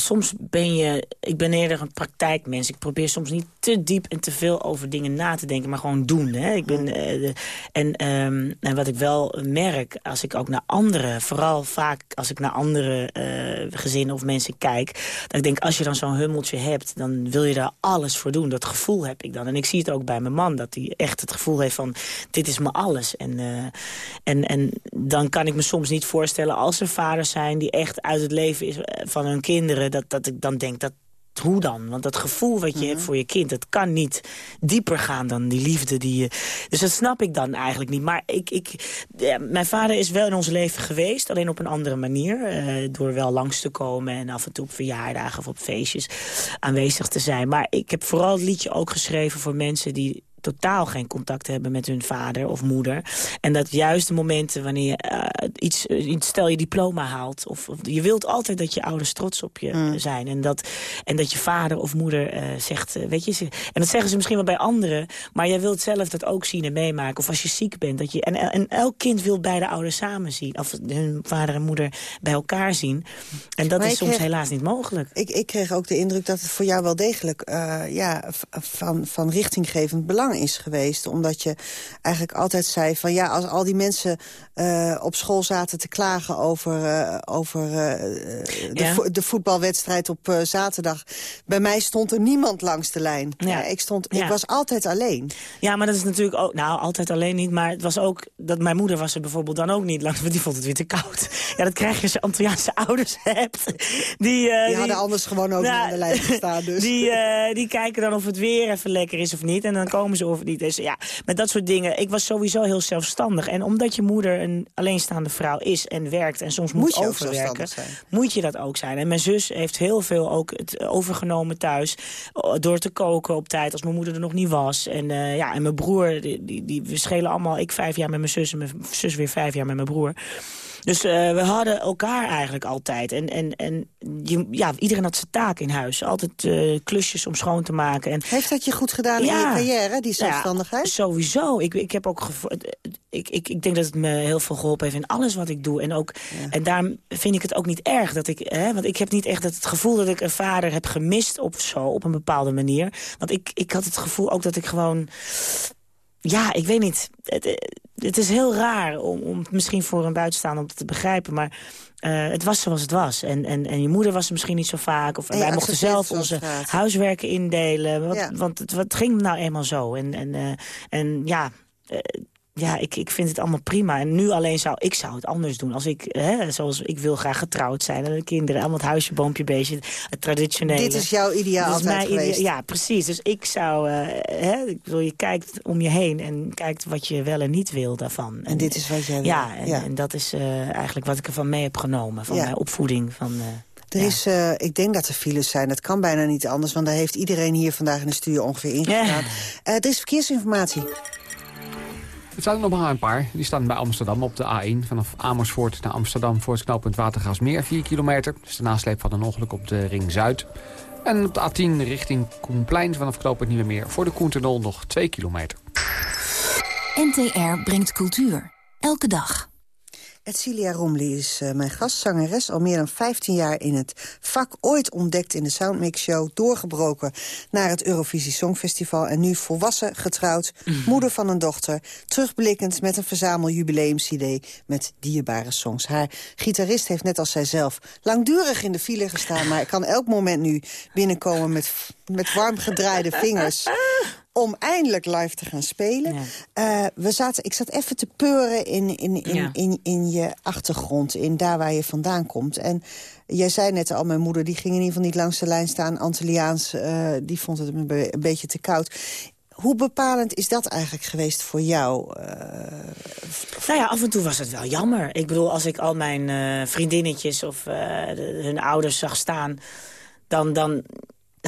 soms ben je... Ik ben eerder een praktijkmens. Ik probeer soms niet te diep en te veel over dingen na te denken, maar gewoon doen. Hè? Ik ben, eh, de- en, ehm, en wat ik wel merk, als ik ook naar anderen... vooral vaak als ik naar andere eh, gezinnen of mensen kijk... dat ik denk, als je dan zo'n hummeltje hebt, dan wil je daar alles voor doen. Dat gevoel heb ik dan. En ik zie het ook bij mijn man, dat hij echt het gevoel heeft van... dit is me alles. En, eh, en, en dan kan ik me soms niet voorstellen als er vaders zijn... die echt uit het leven is van hun kinderen... dat, dat ik dan denk, dat, hoe dan? Want dat gevoel wat je hebt voor je kind... dat kan niet dieper gaan dan die liefde die je... Dus dat snap ik dan eigenlijk niet. Maar ik, ik, ja, mijn vader is wel in ons leven geweest. Alleen op een andere manier. eh, door wel langs te komen en af en toe op verjaardagen of op feestjes aanwezig te zijn. Maar ik heb vooral het liedje ook geschreven voor mensen die totaal geen contact hebben met hun vader of moeder. En dat juist de momenten wanneer je eh, iets, eh, iets, stel je diploma haalt... Of, of je wilt altijd dat je ouders trots op je Mm. zijn. En dat, en dat je vader of moeder eh, zegt, weet je... ze- En dat zeggen ze misschien wel bij anderen... maar jij wilt zelf dat ook zien en meemaken. Of als je ziek bent. Dat je, en, en elk kind wil beide ouders samen zien. Of hun vader en moeder bij elkaar zien. En dat Maar is soms kreeg- helaas niet mogelijk. Ik, ik kreeg ook de indruk dat het voor jou wel degelijk ja, van, van richtinggevend belang is geweest. Omdat je eigenlijk altijd zei van ja, als al die mensen eh, op school zaten te klagen over, eh, over eh, de, Ja. vo- de voetbalwedstrijd op zaterdag. Bij mij stond er niemand langs de lijn. Ja. Ik, stond, Ja. ik was altijd alleen. Ja, maar dat is natuurlijk ook... Nou, altijd alleen niet. Maar het was ook... dat Mijn moeder was er bijvoorbeeld dan ook niet langs. Want die vond het weer te koud. Ja, dat krijg je als je Antilliaanse ouders hebt. Die, Die hadden anders gewoon ook niet aan de lijn gestaan. Dus. Die, die kijken dan of het weer even lekker is of niet. En dan komen ze of niet is. Ja, met dat soort dingen. Ik was sowieso heel zelfstandig. En omdat je moeder een alleenstaande vrouw is en werkt... en soms moet, overwerken, moet je dat ook zijn. En mijn zus heeft heel veel ook het overgenomen thuis. eh, Door te koken op tijd als mijn moeder er nog niet was. En, eh, ja, en mijn broer, die, die, die, we schelen allemaal... Ik vijf jaar met mijn zus en mijn zus weer vijf jaar met mijn broer. Dus eh, we hadden elkaar eigenlijk altijd. En, en, en je, ja, iedereen had zijn taak in huis. Altijd eh, klusjes om schoon te maken. En, Heeft dat je goed gedaan in je carrière, die Nou ja, zelfstandigheid? sowieso. Ik, ik, heb ook ik, ik, ik denk dat het me heel veel geholpen heeft in alles wat ik doe. En, ook, en daarom vind ik het ook niet erg. Dat ik, hè, want ik heb niet echt het gevoel dat ik een vader heb gemist of zo. Op een bepaalde manier. Want ik, ik had het gevoel ook dat ik gewoon... Ja, ik weet niet. Het, het is heel raar om, om misschien voor een buitenstaander om te begrijpen. Maar eh, het was zoals het was. En, en, en je moeder was er misschien niet zo vaak. Of En wij mochten zelf onze huiswerken indelen. Want, Ja. want het, het ging nou eenmaal zo. En, en, eh, en ja, eh, ja ik, ik vind het allemaal prima. En nu alleen zou ik zou het anders doen. Als ik, hè, zoals ik wil graag getrouwd zijn. En de kinderen, allemaal het huisje, boompje, beestje. Het traditionele. Dit is jouw ideaal altijd mijn idea-. Ja, precies. Dus ik zou, eh, hè, ik bedoel, je kijkt om je heen en kijkt wat je wel en niet wil daarvan. En dit is wat jij wil. Ja, en, Ja. en dat is eh, eigenlijk wat ik ervan mee heb genomen. Van Ja. mijn opvoeding. Van, eh, Er is, ik denk dat er files zijn. Dat kan bijna niet anders, want daar heeft iedereen hier vandaag in de studio ongeveer ingegaan. Ja. Er is verkeersinformatie. Het zijn er nog maar een paar. Die staan bij Amsterdam op de A1. Vanaf Amersfoort naar Amsterdam voor het knooppunt Watergasmeer 4 kilometer. Is de nasleep van een ongeluk op de Ring Zuid. En op de A10 richting Koenplein vanaf knooppunt Nieuwemeer voor de Koentunnel nog 2 kilometer. NTR brengt cultuur. Elke dag. Edcilia Romley is uh, mijn gastzangeres. Al meer dan 15 jaar in het vak. Ooit ontdekt in de Soundmix Show. Doorgebroken naar het Eurovisie Songfestival. En nu volwassen, getrouwd, moeder van een dochter. Terugblikkend met een verzamel jubileums-cd met dierbare songs. Haar gitarist heeft net als zijzelf langdurig in de file gestaan. Maar kan elk moment nu binnenkomen met, met warm gedraaide vingers om eindelijk live te gaan spelen. Uh, we zaten, ik zat even te peuren in, in, in, Ja. in, in je achtergrond, in daar waar je vandaan komt. En jij zei net al, mijn moeder die ging in ieder geval niet langs de lijn staan. Antilliaans, eh, die vond het een, be- een beetje te koud. Hoe bepalend is dat eigenlijk geweest voor jou? Eh, Nou ja, af en toe was het wel jammer. Ik bedoel, als ik al mijn eh, vriendinnetjes of eh, de- hun ouders zag staan... Dan, dan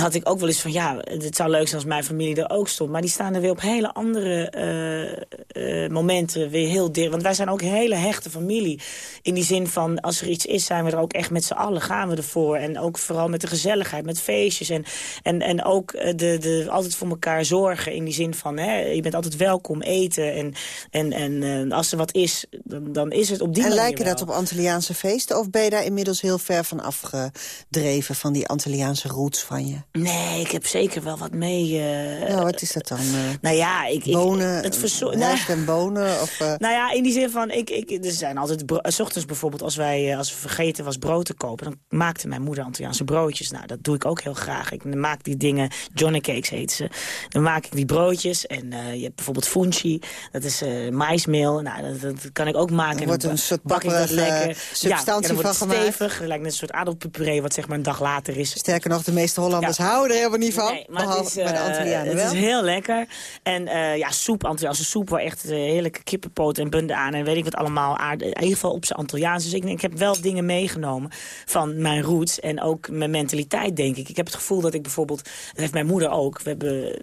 had ik ook wel eens van, ja, het zou leuk zijn als mijn familie er ook stond. Maar die staan er weer op hele andere eh, eh, momenten weer heel dicht. Want wij zijn ook een hele hechte familie. In die zin van, als er iets is, zijn we er ook echt met z'n allen, gaan we ervoor. En ook vooral met de gezelligheid, met feestjes. En, en, en ook eh, de, de, altijd voor elkaar zorgen. In die zin van, hè, je bent altijd welkom eten. En, en, en als er wat is, dan, dan is het op die en manier lijken wel. dat op Antilliaanse feesten? Of ben je daar inmiddels heel ver van afgedreven... van die Antilliaanse roots van je? Nee, ik heb zeker wel wat mee. eh, nou, wat is dat dan? eh, nou ja, ik... ik bonen, het verzo- rijst en bonen? Of, eh, Nou ja, in die zin van, ik, ik, er zijn altijd, s ochtends bijvoorbeeld, als wij, eh, als we vergeten was brood te kopen, dan maakte mijn moeder Antilliaanse broodjes. Nou, dat doe ik ook heel graag. Ik maak die dingen, Johnny Cakes heet ze. Dan maak ik die broodjes en eh, je hebt bijvoorbeeld funchi, dat is eh maismeel. Nou, dat, dat kan ik ook maken. Er wordt een soort bak ik dat papperige lekker. substantie ja, en dan wordt het gemaakt. stevig, het lijkt net een soort aardappelpuree, wat zeg maar een dag later is. Sterker nog, de meeste Hollanders Ja. Houden er helemaal niet van. Nee, maar het behalve is, bij de eh, Antillianen het wel. is heel lekker. En eh, ja, soep, Antilliaanse soep, waar echt eh, heerlijke kippenpoten en bunde aan en weet ik wat allemaal. Aarde, in ieder geval op zijn Antilliaans. Dus ik, ik heb wel dingen meegenomen van mijn roots en ook mijn mentaliteit, denk ik. Ik heb het gevoel dat ik bijvoorbeeld, dat heeft mijn moeder ook, we hebben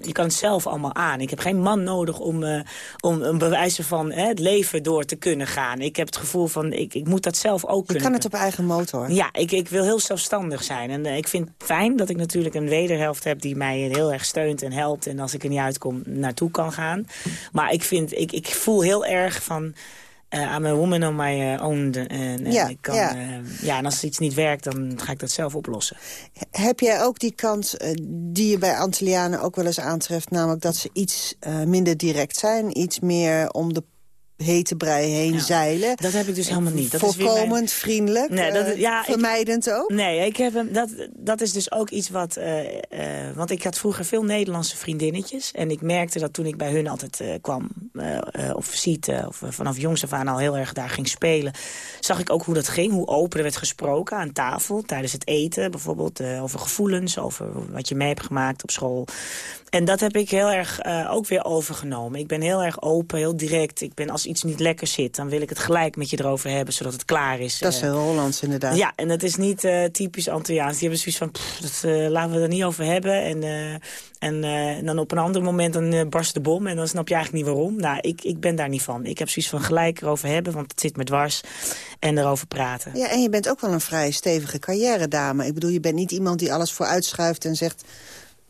je kan het zelf allemaal aan. Ik heb geen man nodig om, eh, om een bewijzen van hè, het leven door te kunnen gaan. Ik heb het gevoel van, ik, ik moet dat zelf ook Je kunnen. kan het op eigen motor. Ja, ik, ik wil heel zelfstandig zijn. En eh, ik vind het fijn dat ik natuurlijk een wederhelft heb... die mij heel erg steunt en helpt. En als ik er niet uitkom, naartoe kan gaan. Maar ik, vind, ik, ik voel heel erg van... eh I'm a woman on my eh, own. En, en Ja, ik kan, ja. eh, ja, en als iets niet werkt, dan ga ik dat zelf oplossen. Heb jij ook die kant eh, die je bij Antillianen ook wel eens aantreft... namelijk dat ze iets eh, minder direct zijn, iets meer om de hete brei heen zeilen? Dat heb ik dus helemaal niet. Dat is mijn- vriendelijk, Nee, dat, eh, ja, ik- vermijdend ook? Nee, ik heb hem, dat, dat is dus ook iets wat... eh, eh, want ik had vroeger veel Nederlandse vriendinnetjes. En ik merkte dat toen ik bij hun altijd kwam... of visite, of vanaf jongs af aan al heel erg daar ging spelen... zag ik ook hoe dat ging, hoe open er werd gesproken aan tafel... tijdens het eten, bijvoorbeeld over gevoelens... over wat je mee hebt gemaakt op school. En dat heb ik heel erg eh, ook weer overgenomen. Ik ben heel erg open, heel direct. Ik ben, als iets niet lekker zit, dan wil ik het gelijk met je erover hebben... zodat het klaar is. Dat is Eh, heel Hollands inderdaad. ja, en dat is niet eh, typisch Antilliaans. Die hebben zoiets van, pff, dat, laten we er niet over hebben. En, en, en dan op een ander moment dan barst de bom. En dan snap je eigenlijk niet waarom. Nou, ik, ik ben daar niet van. Ik heb zoiets van gelijk erover hebben, want het zit me dwars. En erover praten. Ja, en je bent ook wel een vrij stevige carrière-dame. Ik bedoel, je bent niet iemand die alles vooruitschuift en zegt...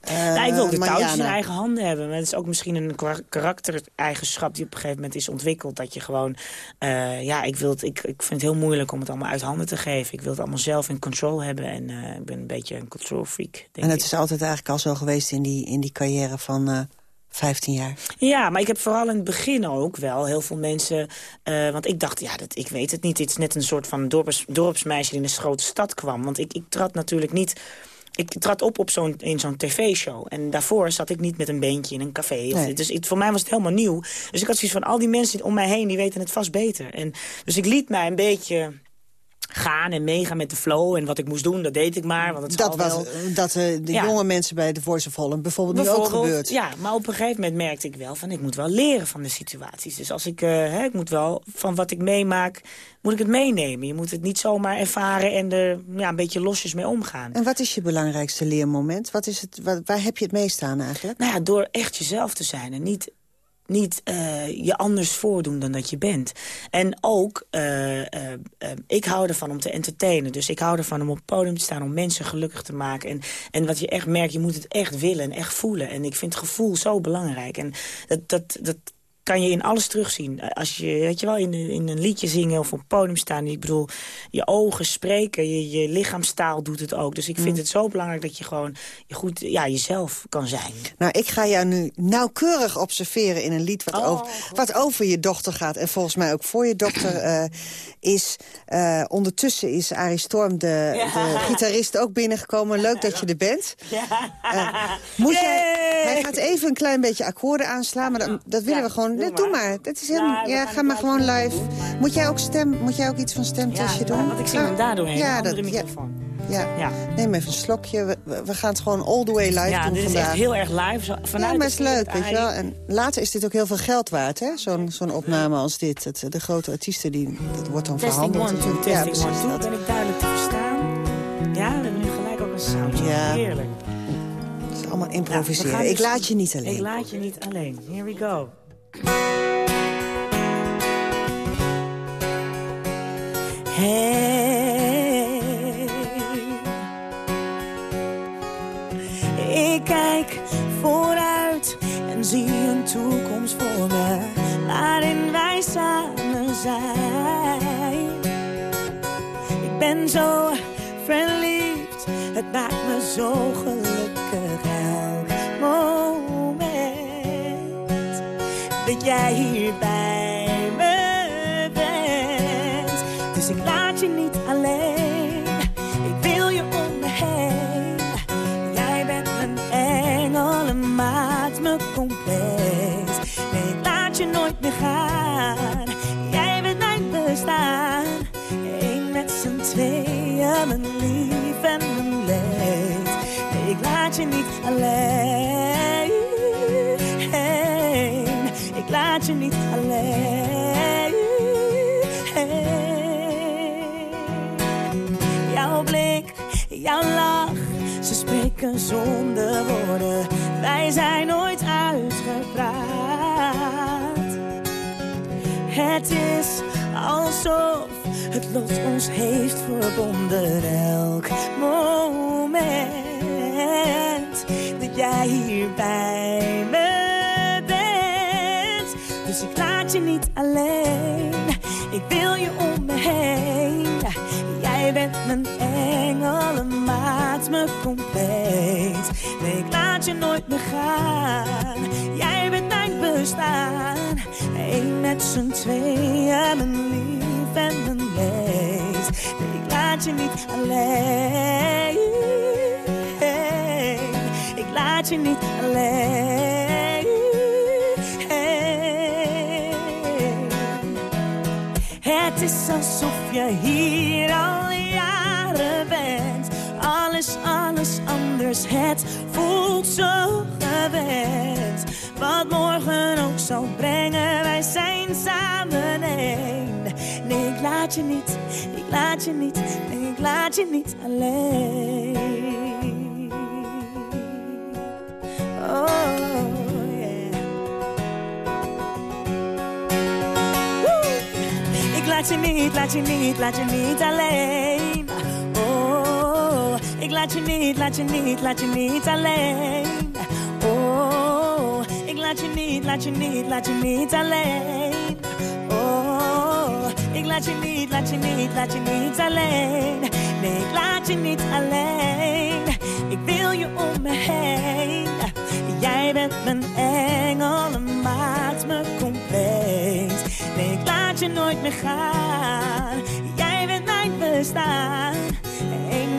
eh, nou, ik wil ook de touwtjes in eigen handen hebben. Maar het is ook misschien een karaktereigenschap die op een gegeven moment is ontwikkeld. Dat je gewoon, eh, ja, ik, wil het, ik, ik vind het heel moeilijk om het allemaal uit handen te geven. Ik wil het allemaal zelf in control hebben. En eh, ik ben een beetje een control freak, denk En het ik. is altijd eigenlijk al zo geweest in die, in die carrière van eh 15 jaar. Ja, maar ik heb vooral in het begin ook wel heel veel mensen... eh, want ik dacht, ja, dat, ik weet het niet. Het is net een soort van dorps, dorpsmeisje die in een grote stad kwam. Want ik, ik trad natuurlijk niet... Ik trad op, op zo'n in zo'n tv-show. En daarvoor zat ik niet met een beentje in een café. Nee. Dus voor mij was het helemaal nieuw. Dus ik had zoiets van, al die mensen om mij heen, die weten het vast beter. En, dus ik liet mij een beetje gaan en meegaan met de flow. En wat ik moest doen, dat deed ik maar. Want het Dat was wel. dat eh, de Ja. jonge mensen bij The Voice of Holland bijvoorbeeld, nu ook gebeurt. Ja, maar op een gegeven moment merkte ik wel van ik moet wel leren van de situaties. Dus als ik, eh, hè, ik moet wel van wat ik meemaak, moet ik het meenemen. Je moet het niet zomaar ervaren en er ja, een beetje losjes mee omgaan. En wat is je belangrijkste leermoment? Wat is het, waar, waar heb je het meest aan eigenlijk? Nou ja, door echt jezelf te zijn en niet niet eh, je anders voordoen dan dat je bent. En ook, eh, eh, ik hou ervan om te entertainen. Dus ik hou ervan om op het podium te staan, om mensen gelukkig te maken. En, en wat je echt merkt, je moet het echt willen en echt voelen. En ik vind gevoel zo belangrijk. En dat, dat, dat kan je in alles terugzien. Als je, weet je wel, in, in een liedje zingen of op het podium staan. Ik bedoel, je ogen spreken, je, je lichaamstaal doet het ook. Dus ik vind Mm. het zo belangrijk dat je gewoon je goed ja, jezelf kan zijn. Nou, ik ga jou nu nauwkeurig observeren in een lied wat, Oh, over, wat over je dochter gaat. En volgens mij ook voor je dochter eh, is. Eh, ondertussen is Arie Storm, de, de gitarist, ook binnengekomen. Leuk dat je er bent. Eh, moet jij, hij gaat even een klein beetje akkoorden aanslaan, maar dan, dat willen we gewoon. Doe, doe maar. Dat is helemaal, Ja, ja, ga maar gewoon live. Moet jij ook, stem, moet jij ook iets van stemtestje doen? want ik zing hem daar doorheen, Ja, dat, ja, microfoon. ja. Neem even een slokje. We, gaan het gewoon all the way live Ja, doen dit is vandaag. echt heel erg live. Zo, vanuit ja, maar het is leuk, weet je wel. En later is dit ook heel veel geld waard, hè? Zo'n zo'n opname als dit. Het, de grote artiesten, die, dat wordt dan Testing verhandeld. one, two, ja, testing one, two. Ben ik duidelijk te verstaan? Ja, we hebben nu gelijk ook een soundje. Ja. Heerlijk. Het is allemaal Nou, improviseren. gaan ik dus- laat je niet alleen. Ik laat je niet alleen. Here we go. Hey. Ik kijk vooruit en zie een toekomst voor me waarin wij samen zijn. Ik ben zo verliefd, het maakt me zo gelukkig dat jij hier zonder woorden. Wij zijn nooit uitgepraat. Het is alsof het lot ons heeft verbonden. Elk moment dat jij hier bij me bent. Dus ik laat je niet alleen. Ik wil je om me heen. Jij bent mijn engel en maakt me compleet. Ik laat je nooit meer gaan. Jij bent mijn bestaan. Eén met z'n tweeën, mijn lief en mijn leed. Ik laat je niet alleen. Ik laat je niet alleen. Het is alsof je hier al bent. Alles, alles anders. Het voelt zo gewend. Wat morgen ook zal brengen, wij zijn samen één. Nee, ik laat je niet, ik laat je niet, nee, ik laat je niet alleen. Oh, laat je niet, laat je niet, laat je niet alleen. Oh, ik laat je niet, laat je niet, laat je niet alleen. Oh, ik laat je niet, laat je niet, laat je niet alleen. Oh, ik laat je niet, laat je niet, laat je niet alleen. Nee, ik laat je niet alleen. Ik wil je om me heen. Jij bent mijn engel en maakt me compleet. Nee, ik laat je nooit meer gaan. Jij bent mijn bestaan.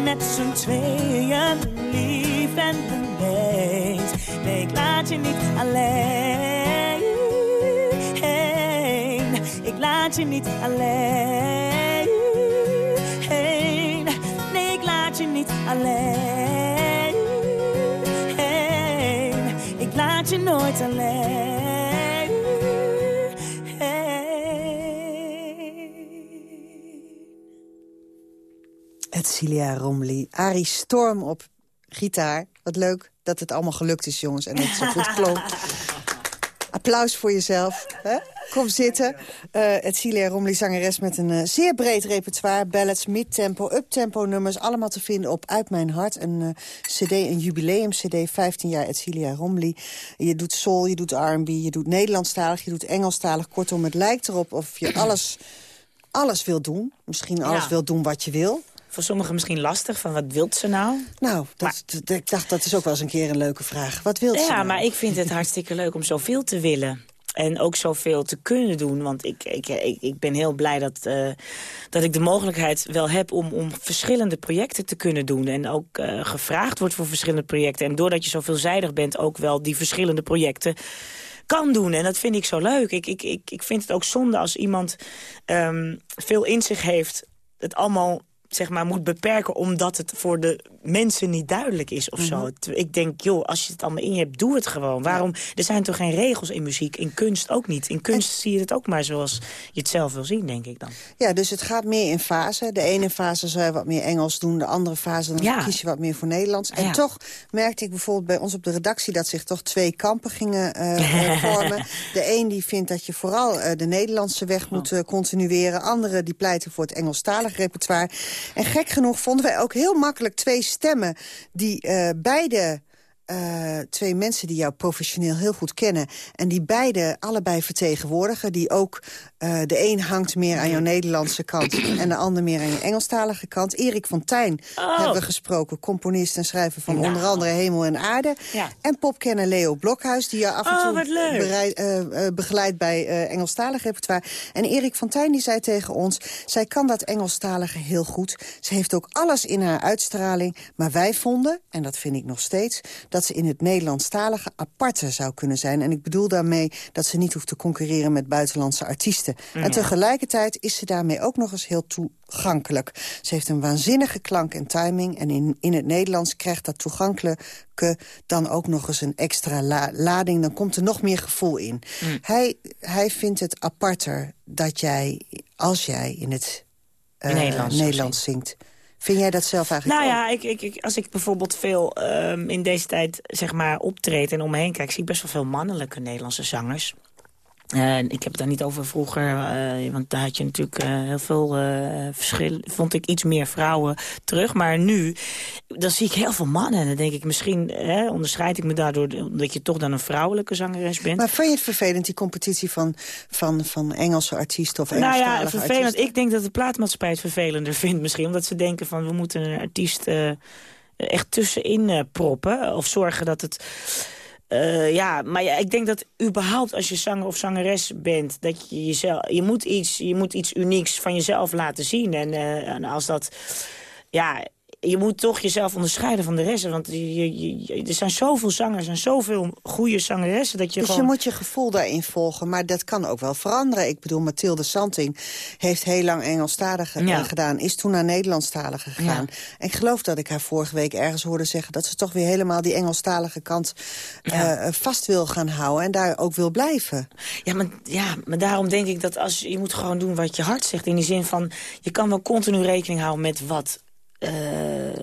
Met z'n tweeën, lief en leed. Nee, ik laat je niet alleen. Ik laat je niet alleen. Nee, ik laat je niet alleen. Ik laat je nooit alleen. Celia Romley. Arie Storm op gitaar. Wat leuk dat het allemaal gelukt is, jongens. En dat het zo goed klonk. Applaus voor jezelf. Hè? Kom zitten. Uh, Celia Romley, zangeres met een uh, zeer breed repertoire. Ballads, mid-tempo, up-tempo nummers. Allemaal te vinden op Uit Mijn Hart. Een uh, cd, een jubileum-cd, 15 jaar Celia Romley. Je doet soul, je doet R&B, je doet Nederlandstalig, je doet Engelstalig. Kortom, het lijkt erop of je alles, alles wil doen. Misschien alles Ja. wil doen wat je wil. Voor sommigen misschien lastig, van wat wilt ze nou? Nou, dat, ik dacht, dat is ook wel eens een keer een leuke vraag. Wat wil ze Ja, nou? maar ik vind het hartstikke leuk om zoveel te willen. En ook zoveel te kunnen doen. Want ik, ik, ik, ik ben heel blij dat, eh, dat ik de mogelijkheid wel heb... om, om verschillende projecten te kunnen doen. En ook eh, gevraagd wordt voor verschillende projecten. En doordat je zo veelzijdig bent... ook wel die verschillende projecten kan doen. En dat vind ik zo leuk. Ik, ik, ik, ik vind het ook zonde als iemand ehm, veel in zich heeft... het allemaal zeg maar, moet beperken omdat het voor de mensen niet duidelijk is of zo. Mhm. Ik denk, joh, als je het allemaal in je hebt, doe het gewoon. Waarom? Er zijn toch geen regels in muziek, in kunst ook niet. In kunst zie je het ook maar zoals je het zelf wil zien, denk ik dan. Ja, dus het gaat meer in fasen. De ene fase zou je wat meer Engels doen. De andere fase dan Ja. kies je wat meer voor Nederlands. En Ja. toch merkte ik bijvoorbeeld bij ons op de redactie... dat zich toch twee kampen gingen eh, eh, vormen. De een die vindt dat je vooral eh, de Nederlandse weg moet eh, continueren. Anderen die pleiten voor het Engelstalig repertoire. En gek genoeg vonden wij ook heel makkelijk twee stemmen... die eh, beide... eh, twee mensen die jou professioneel heel goed kennen... en die beide allebei vertegenwoordigen. Die ook, eh, de een hangt meer aan jouw Nederlandse kant... en de ander meer aan je Engelstalige kant. Erik van Tijn Oh. hebben we gesproken. Componist en schrijver van Nou. onder andere Hemel en Aarde. Ja. En popkenner Leo Blokhuis... die je af en Oh, toe eh, begeleidt bij Engelstalig repertoire. En Erik van Tijn die zei tegen ons... zij kan dat Engelstalige heel goed. Ze heeft ook alles in haar uitstraling. Maar wij vonden, en dat vind ik nog steeds... dat ze in het Nederlandstalige aparte zou kunnen zijn. En ik bedoel daarmee dat ze niet hoeft te concurreren met buitenlandse artiesten. En tegelijkertijd is ze daarmee ook nog eens heel toegankelijk. Ze heeft een waanzinnige klank en timing. En in, in het Nederlands krijgt dat toegankelijke dan ook nog eens een extra la- lading. Dan komt er nog meer gevoel in. Mm. Hij, hij vindt het aparter dat jij, als jij in het eh, Nederlands Nederlands zingt... Vind jij dat zelf eigenlijk Nou ook? ja, ik, ik, ik, als ik bijvoorbeeld veel ehm, in deze tijd zeg maar, optreed en om me heen kijk... zie ik best wel veel mannelijke Nederlandse zangers. Ik heb het daar niet over vroeger, eh, want daar had je natuurlijk eh, heel veel eh verschil. Vond ik iets meer vrouwen terug. Maar nu, dan zie ik heel veel mannen. En dan denk ik, misschien hè, onderscheid ik me daardoor... omdat je toch dan een vrouwelijke zangeres bent. Maar vind je het vervelend, die competitie van, van, van Engelse artiesten of Nou ja, vervelend. artiesten? Ik denk dat de plaatmaatschappij het vervelender vindt misschien. Omdat ze denken van we moeten een artiest echt tussenin proppen. Of zorgen dat het... eh, ja, maar ja, ik denk dat überhaupt als je zanger of zangeres bent... dat je jezelf... Je moet iets, je moet iets unieks van jezelf laten zien. En, eh, en als dat... Ja, je moet toch jezelf onderscheiden van de rest. Want je, je- je- er zijn zoveel zangers en zoveel goede zangeressen... dat je dus gewoon... je moet je gevoel daarin volgen, maar dat kan ook wel veranderen. Ik bedoel, Mathilde Santing heeft heel lang Engelstalig eh, Ja. gedaan... is toen naar Nederlandstalige gegaan. En ik geloof dat ik haar vorige week ergens hoorde zeggen... dat ze toch weer helemaal die Engelstalige kant eh, vast wil gaan houden... en daar ook wil blijven. Ja maar, ja, maar daarom denk ik dat als, je moet gewoon doen wat je hart zegt. In die zin van, je kan wel continu rekening houden met wat eh,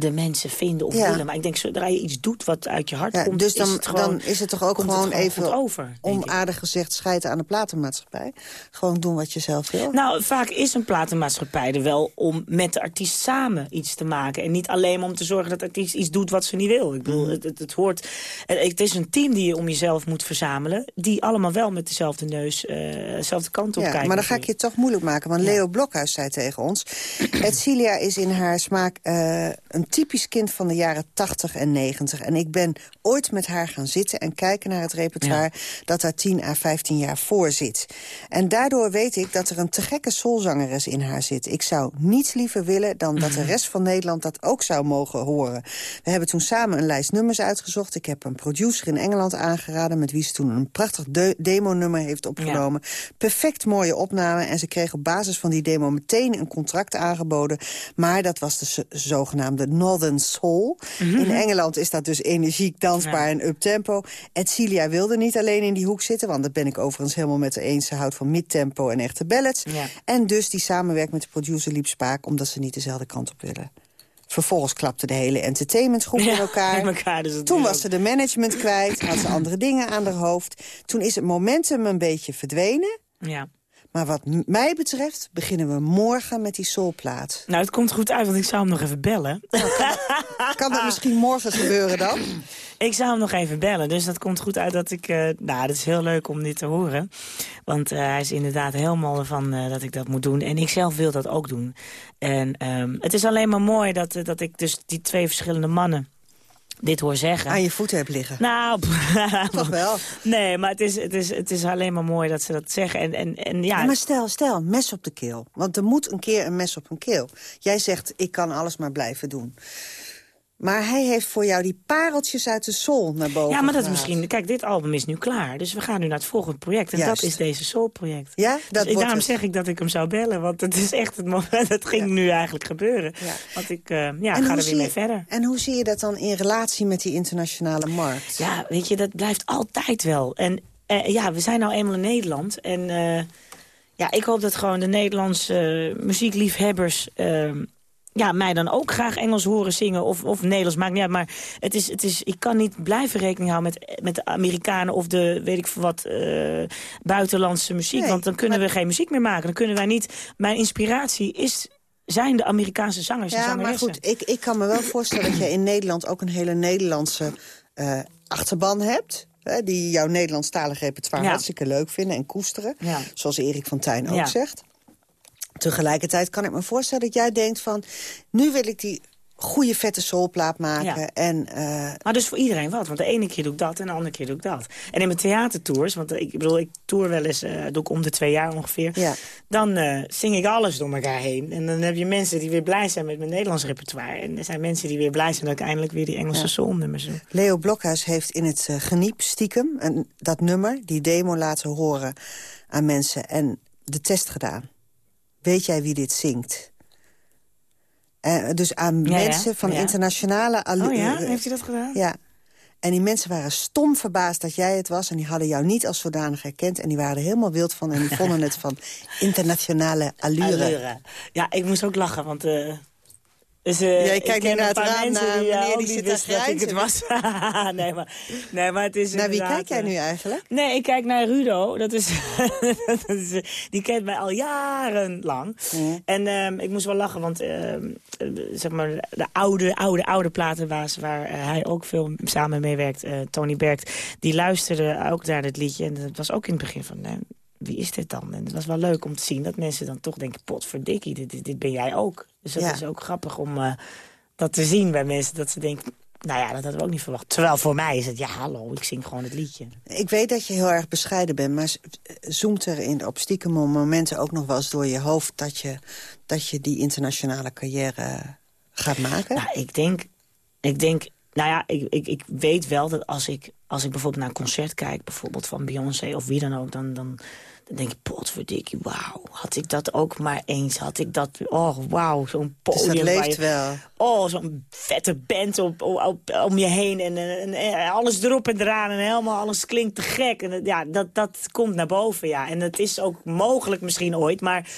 de mensen vinden of Ja. willen. Maar ik denk, zodra je iets doet wat uit je hart Ja, komt... dus dan is het gewoon, dan is het toch ook gewoon even over. onaardig gezegd scheiden aan de platenmaatschappij. Gewoon doen wat je zelf wil. Nou, vaak is een platenmaatschappij er wel om met de artiest samen iets te maken. En niet alleen om te zorgen dat de artiest iets doet wat ze niet wil. Ik bedoel, het, het, het hoort... Het, is een team die je om jezelf moet verzamelen. Die allemaal wel met dezelfde neus, eh, dezelfde kant op Ja, kijken. maar dan ga ik je het toch moeilijk maken. Want Leo Blokhuis zei tegen ons... Celia is in haar smaak eh, een typisch kind van de jaren 80 en 90. En ik ben ooit met haar gaan zitten en kijken naar het repertoire... dat daar 10 à 15 jaar voor zit. En daardoor weet ik dat er een te gekke soulzangeres in haar zit. Ik zou niets liever willen dan dat de rest van Nederland dat ook zou mogen horen. We hebben toen samen een lijst nummers uitgezocht. Ik heb een producer in Engeland aangeraden... met wie ze toen een prachtig de- demo-nummer heeft opgenomen. Perfect mooie opname. En ze kreeg op basis van die demo meteen een contract aangeboden. Maar dat was de zo- zogenaamde Northern Soul. In Engeland is dat dus energiek, dansbaar en uptempo. Celia wilde niet alleen in die hoek zitten... want dat ben ik overigens helemaal met de eens. Ze houdt van midtempo en echte ballads. Ja. En dus die samenwerkt met de producer Liep Spaak... omdat ze niet dezelfde kant op willen. Vervolgens klapte de hele entertainmentgroep Ja, in elkaar. in elkaar, dus Toen was ook- ze de management kwijt, had ze andere dingen aan haar hoofd. Toen is het momentum een beetje verdwenen. Ja. Maar wat mij betreft beginnen we morgen met die soulplaat. Nou, het komt goed uit, want ik zou hem nog even bellen. Kan dat misschien morgen gebeuren dan? Ik zou hem nog even bellen, dus dat komt goed uit dat ik... eh, nou, dat is heel leuk om dit te horen. Want eh, hij is inderdaad helemaal van eh, dat ik dat moet doen. En ik zelf wil dat ook doen. En ehm, het is alleen maar mooi dat, dat ik dus die twee verschillende mannen dit hoor zeggen. Aan je voeten hebt liggen. Nou, Toch wel. Nee, maar het is, het, is, het is alleen maar mooi dat ze dat zeggen. En, en, en ja, Ja, maar stel, stel, mes op de keel. Want er moet een keer een mes op een keel. Jij zegt, ik kan alles maar blijven doen. Maar hij heeft voor jou die pareltjes uit de soul naar boven Ja, maar dat is misschien... Kijk, dit album is nu klaar. Dus we gaan nu naar het volgende project. En Juist. dat is deze Soul-project. Ja, Dus dat wordt daarom het. zeg ik dat ik hem zou bellen. Want het is echt het moment... Het ging nu eigenlijk gebeuren. Ja. Want ik eh, ja, En ga er weer mee je- verder. En hoe zie je dat dan in relatie met die internationale markt? Ja, weet je, dat blijft altijd wel. En eh, ja, we zijn nou eenmaal in Nederland. En eh, ja, ik hoop dat gewoon de Nederlandse muziekliefhebbers... eh, ja, mij dan ook graag Engels horen zingen of, of Nederlands, maakt niet uit. Maar het is, het is, ik kan niet blijven rekening houden met, met de Amerikanen... of de, weet ik veel wat, eh, buitenlandse muziek. Nee, want dan kunnen we geen muziek meer maken. Dan kunnen wij niet... Mijn inspiratie is, zijn de Amerikaanse zangers Ja, maar goed, ik, ik kan me wel voorstellen dat je in Nederland ook een hele Nederlandse eh, achterban hebt. Hè, die jouw Nederlandstalig repertoire Ja. hartstikke leuk vinden en koesteren. Ja. Zoals Erik van Tijn ook Ja. zegt. Tegelijkertijd kan ik me voorstellen dat jij denkt van... nu wil ik die goede vette soulplaat maken. Ja. En, eh, Maar dus voor iedereen wat. Want de ene keer doe ik dat en de andere keer doe ik dat. En in mijn theatertours, want ik bedoel, ik tour wel eens, eh, doe ik om de twee jaar ongeveer. Ja. Dan eh, zing ik alles door elkaar heen. En dan heb je mensen die weer blij zijn met mijn Nederlands repertoire. En er zijn mensen die weer blij zijn dat ik eindelijk weer die Engelse Ja. soulnummers doe. Leo Blokhuis heeft in het geniep stiekem een, dat nummer, die demo laten horen aan mensen en de test gedaan. Weet jij wie dit zingt? Eh, dus aan Ja, ja, mensen van ja. internationale allure. Oh ja, heeft hij dat gedaan? Ja. En die mensen waren stom verbaasd dat jij het was... en die hadden jou niet als zodanig herkend... en die waren er helemaal wild van en die vonden het van internationale allure. Allure. Ja, ik moest ook lachen, want... eh dus, eh, Jij ik kijkt nu naar het raam naar die, eh, meneer ook die zit dat ik het was. nee, maar, nee, maar het is Naar wie kijk jij eh, nu eigenlijk? Nee, ik kijk naar Rudo. Dat is, dat is, eh, die kent mij al jarenlang. En ehm, ik moest wel lachen, want ehm, eh, zeg maar, de oude, oude, oude platenbaas... waar eh, hij ook veel samen mee werkt, eh, Tony Bergt... die luisterde ook naar dit liedje. En dat was ook in het begin van... nee, wie is dit dan? En het was wel leuk om te zien dat mensen dan toch denken... potverdikkie, dit, dit, dit ben jij ook. Dus dat Ja. is ook grappig om eh, dat te zien bij mensen. Dat ze denken, nou ja, dat hadden we ook niet verwacht. Terwijl voor mij is het, ja hallo, ik zing gewoon het liedje. Ik weet dat je heel erg bescheiden bent, maar zoomt er in op stiekem momenten ook nog wel eens door je hoofd dat je, dat je die internationale carrière gaat maken? Nou, ik denk, ik denk, nou ja, ik, ik, ik weet wel dat als ik, als ik bijvoorbeeld naar een concert kijk, bijvoorbeeld van Beyoncé of wie dan ook, dan, dan, dan denk ik, potverdikkie, wauw, had ik dat ook maar eens, had ik dat, oh wauw, zo'n Dus podium. dat waar leeft je- wel. Oh, zo'n vette band op, op, om je heen en, en, en alles erop en eraan en helemaal alles klinkt te gek. En ja, dat, dat komt naar boven, ja. En het is ook mogelijk misschien ooit, maar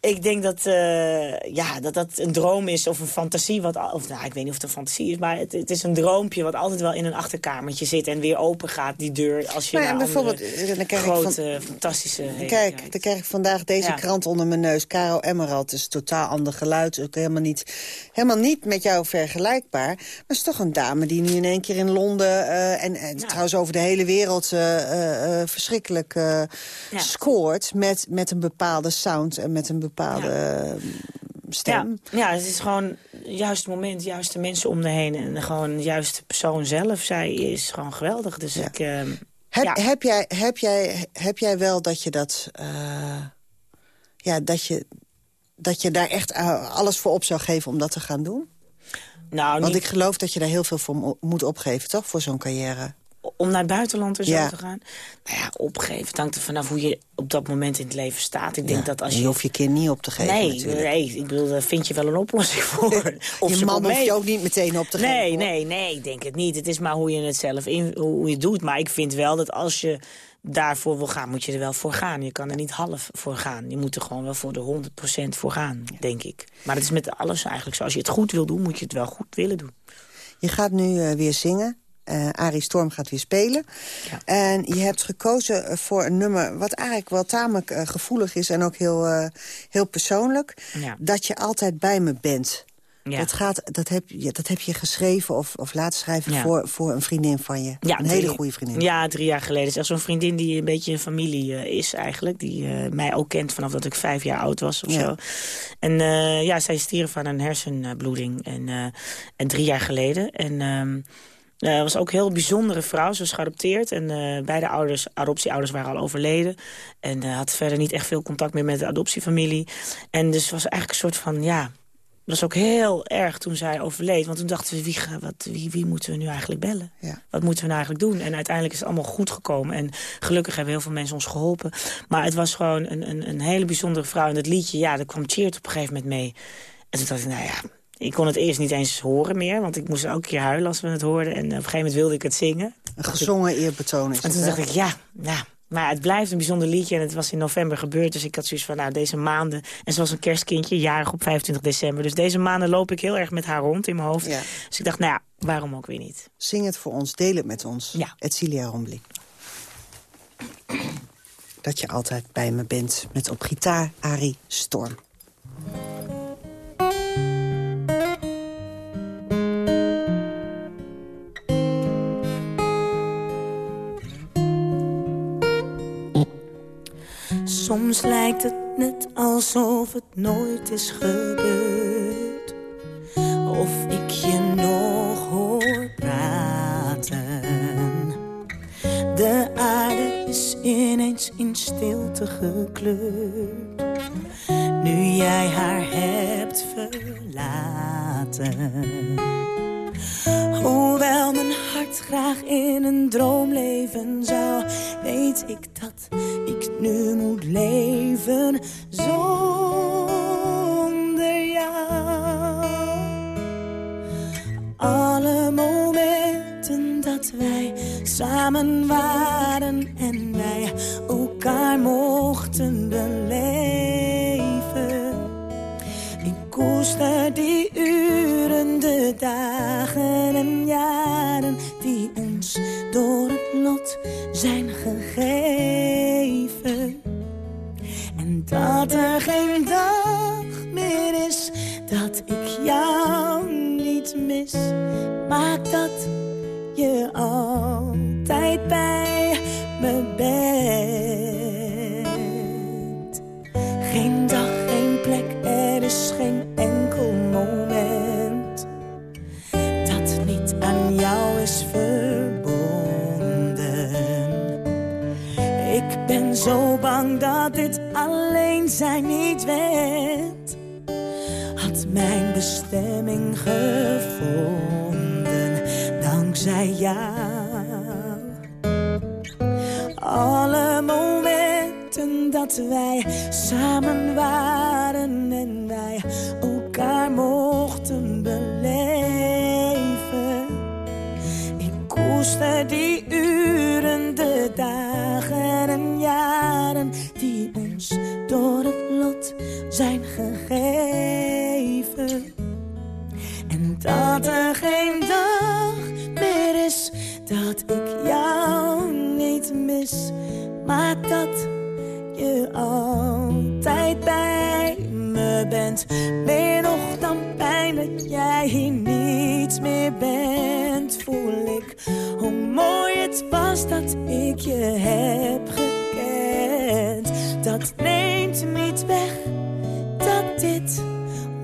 ik denk dat, eh, ja, dat dat een droom is of een fantasie. Wat, of, nou, ik weet niet of het een fantasie is, maar het, het is een droompje wat altijd wel in een achterkamertje zit en weer open gaat, die deur, als je Nou ja, naar bijvoorbeeld, andere dan krijg ik grote, fantastische... Kijk, dan krijg ik vandaag deze Ja. krant onder mijn neus. Caro Emerald is totaal ander geluid. Ook helemaal niet, helemaal niet met jou vergelijkbaar. Maar het is toch een dame die nu in één keer in Londen... eh, en, en trouwens over de hele wereld eh, verschrikkelijk scoort... Met, met een bepaalde sound en met een bepaalde eh, stem. Ja, ja, het is gewoon het juiste moment, juiste mensen om me heen. En gewoon de juiste persoon zelf. Zij is gewoon geweldig. Dus ik... ehm, Heb, ja. heb, jij, heb, jij, heb jij wel dat je dat... eh, ja, dat je, dat je daar echt eh, alles voor op zou geven om dat te gaan doen? nou, Want niet ik geloof dat je daar heel veel voor mo- moet opgeven, toch? Voor zo'n carrière. Om naar het buitenland en zo Ja. te gaan. Nou ja, opgeven. Het hangt er vanaf hoe je op dat moment in het leven staat. Ik denk Ja, dat als je... je hoeft je kind niet op te geven Nee, natuurlijk. nee, ik bedoel, daar vind je wel een oplossing voor. Of je man komt hoef mee. je ook niet meteen op te Nee, geven. hoor. nee, nee, ik denk het niet. Het is maar hoe je het zelf in, hoe je het doet. Maar ik vind wel dat als je daarvoor wil gaan, moet je er wel voor gaan. Je kan er niet half voor gaan. Je moet er gewoon wel voor de 100% voor gaan, denk ik. Maar het is met alles eigenlijk zo. Als je het goed wil doen, moet je het wel goed willen doen. Je gaat nu eh, weer zingen. Eh Arie Storm gaat weer spelen. En je hebt gekozen eh, voor een nummer wat eigenlijk wel tamelijk eh, gevoelig is... en ook heel, heel persoonlijk. Ja. Dat je altijd bij me bent. Ja. Dat, gaat, dat, heb, je, dat heb je geschreven of, of laten schrijven Ja. voor, voor een vriendin van je. Ja, een hele goede vriendin. Ja, drie jaar geleden. Het is echt zo'n vriendin die een beetje een familie is eigenlijk. Die mij ook kent vanaf dat ik vijf jaar oud was of zo. En ja, zij stierf aan een hersenbloeding. En, en drie jaar geleden. En... ehm eh, was ook een heel bijzondere vrouw. Ze was geadopteerd en eh, beide ouders, adoptieouders waren al overleden. En eh, had verder niet echt veel contact meer met de adoptiefamilie. En dus was eigenlijk een soort van, ja... Het was ook heel erg toen zij overleed. Want toen dachten we, wie, wat, wie, wie moeten we nu eigenlijk bellen? Ja. Wat moeten we nou eigenlijk doen? En uiteindelijk is het allemaal goed gekomen. En gelukkig hebben heel veel mensen ons geholpen. Maar het was gewoon een, een, een hele bijzondere vrouw. En dat liedje, ja, daar kwam Cheert op een gegeven moment mee. En toen dacht ik, nou ja, ik kon het eerst niet eens horen meer. Want ik moest elke keer huilen als we het hoorden. En op een gegeven moment wilde ik het zingen. Een gezongen eerbetoon is En toen het, dacht ik, ja, ja. Maar het blijft een bijzonder liedje en het was in november gebeurd. Dus ik had zoiets van, nou, deze maanden... En ze was een kerstkindje, jarig op 25 december. Dus deze maanden loop ik heel erg met haar rond in mijn hoofd. Ja. Dus ik dacht, nou ja, waarom ook weer niet? Zing het voor ons, deel het met ons. Ja. Etcilia Rombly. Dat je altijd bij me bent. Met op gitaar Arie Storm. Soms lijkt het net alsof het nooit is gebeurd. Of ik je nog hoor praten. De aarde is ineens in stilte gekleurd. Nu jij haar hebt verlaten. Hoewel mijn hart graag in een droom leven zou, weet ik samen waren samen waren en wij elkaar mochten beleven. Ik koester die uren, de dagen en jaren die ons door het lot zijn gegeven. En dat er geen dag meer is dat ik jou niet mis, maar dat je altijd bij me bent. Meer nog dan pijn dat jij hier niet meer bent, voel ik hoe mooi het was dat ik je heb gekend. Dat neemt niet weg dat dit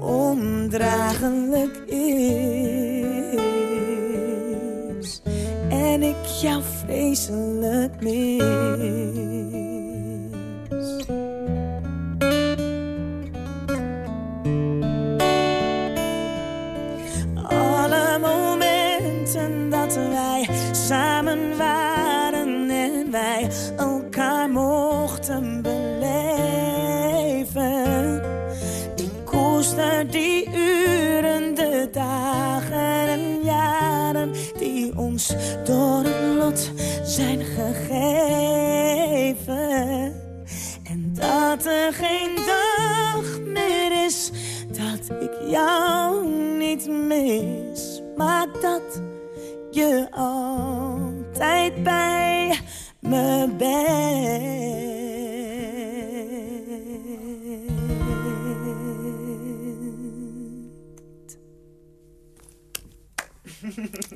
ondraaglijk is. En ik jou vreselijk mis. Dat wij samen waren en wij elkaar mochten beleven. Ik koester die uren, de dagen en jaren die ons door het lot zijn gegeven. En dat er geen dag meer is dat ik jou niet mis. Maar dat je altijd bij me bent.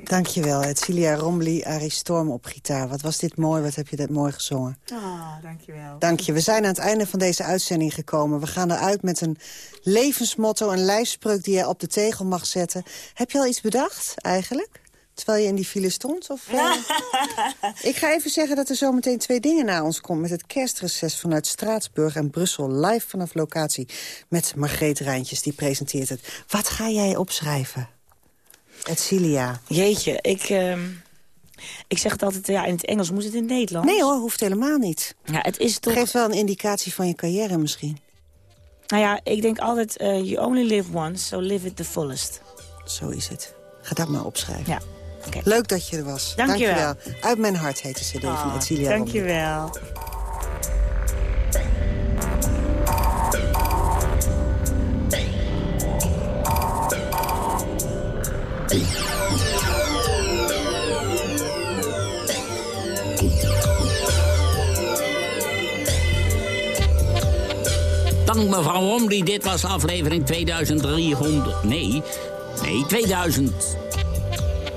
Dankjewel, Edcilia Rombly, Arie Storm op gitaar. Wat was dit mooi, wat heb je dit mooi gezongen. Ah, dankjewel. Dank je. We zijn aan het einde van deze uitzending gekomen. We gaan eruit met een levensmotto, een lijfspreuk die je op de tegel mag zetten. Heb je al iets bedacht, eigenlijk? Terwijl je in die file stond? Of, uh... ik ga even zeggen dat er zometeen twee dingen na ons komt... met het kerstreces vanuit Straatsburg en Brussel... live vanaf locatie met Margreet Rijntjes, die presenteert het. Wat ga jij opschrijven? Edcilia. Jeetje, ik, uh, ik zeg het altijd ja, in het Engels. Moet het in het Nederlands? Nee hoor, hoeft helemaal niet. Ja, het is toch... Geeft wel een indicatie van je carrière misschien. Nou ja, ik denk altijd, uh, you only live once, so live it the fullest. Zo is het. Ga dat maar opschrijven. Ja. Okay. Leuk dat je er was. Dank, Dank je wel. Uit mijn hart heet de cd oh, van Dank je wel. Dank mevrouw Romley, dit was aflevering 2300... Nee, nee,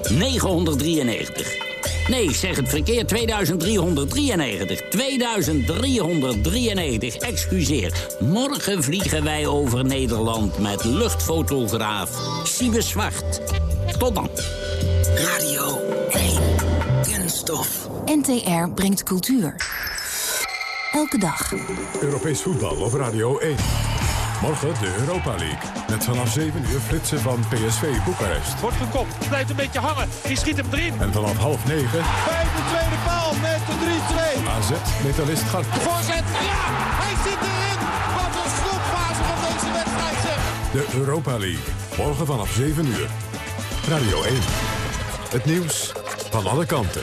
2993. Nee, ik zeg het verkeerd, 2393. 2393, excuseer. Morgen vliegen wij over Nederland met luchtfotograaf Siebe Zwart. Tot dan. Radio 1. Kunststof. NTR brengt cultuur. Elke dag. Europees voetbal op Radio 1. Morgen de Europa League. Met vanaf 7 uur flitsen van PSV Boekarest. Wordt gekopt, blijft een beetje hangen. Die schiet hem erin. En vanaf half 9... Bij de tweede paal met de 3-2. AZ Metalist Gart. Voorzet, ja, hij zit erin. Wat een slotfase van deze wedstrijd zeg. De Europa League. Morgen vanaf 7 uur. Radio 1. Het nieuws van alle kanten.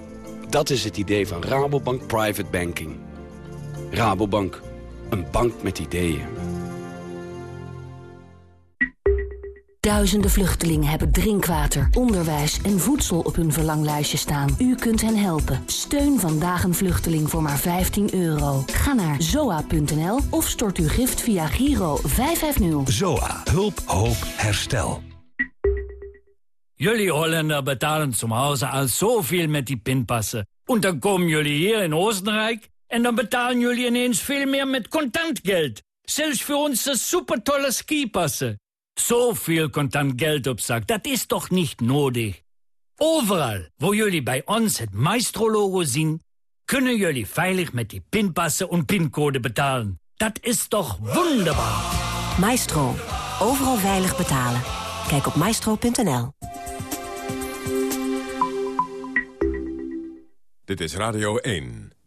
Dat is het idee van Rabobank Private Banking. Rabobank, een bank met ideeën. Duizenden vluchtelingen hebben drinkwater, onderwijs en voedsel op hun verlanglijstje staan. U kunt hen helpen. Steun vandaag een vluchteling voor maar 15 euro. Ga naar zoa.nl of stort uw gift via Giro 550. ZOA. Hulp, hoop, herstel. Jullie Holländer betalen zum Hause al zoveel met die pinpassen. En dan komen jullie hier in Oostenrijk en dan betalen jullie ineens veel meer met contant geld. Zelfs voor onze supertolle skipassen. Zoveel contant geld op zak, dat is toch niet nodig? Overal waar jullie bij ons het Maestro-logo zien... kunnen jullie veilig met die pinpassen en pincode betalen. Dat is toch wonderbaar? Maestro. Overal veilig betalen. Kijk op maestro.nl. Dit is Radio 1.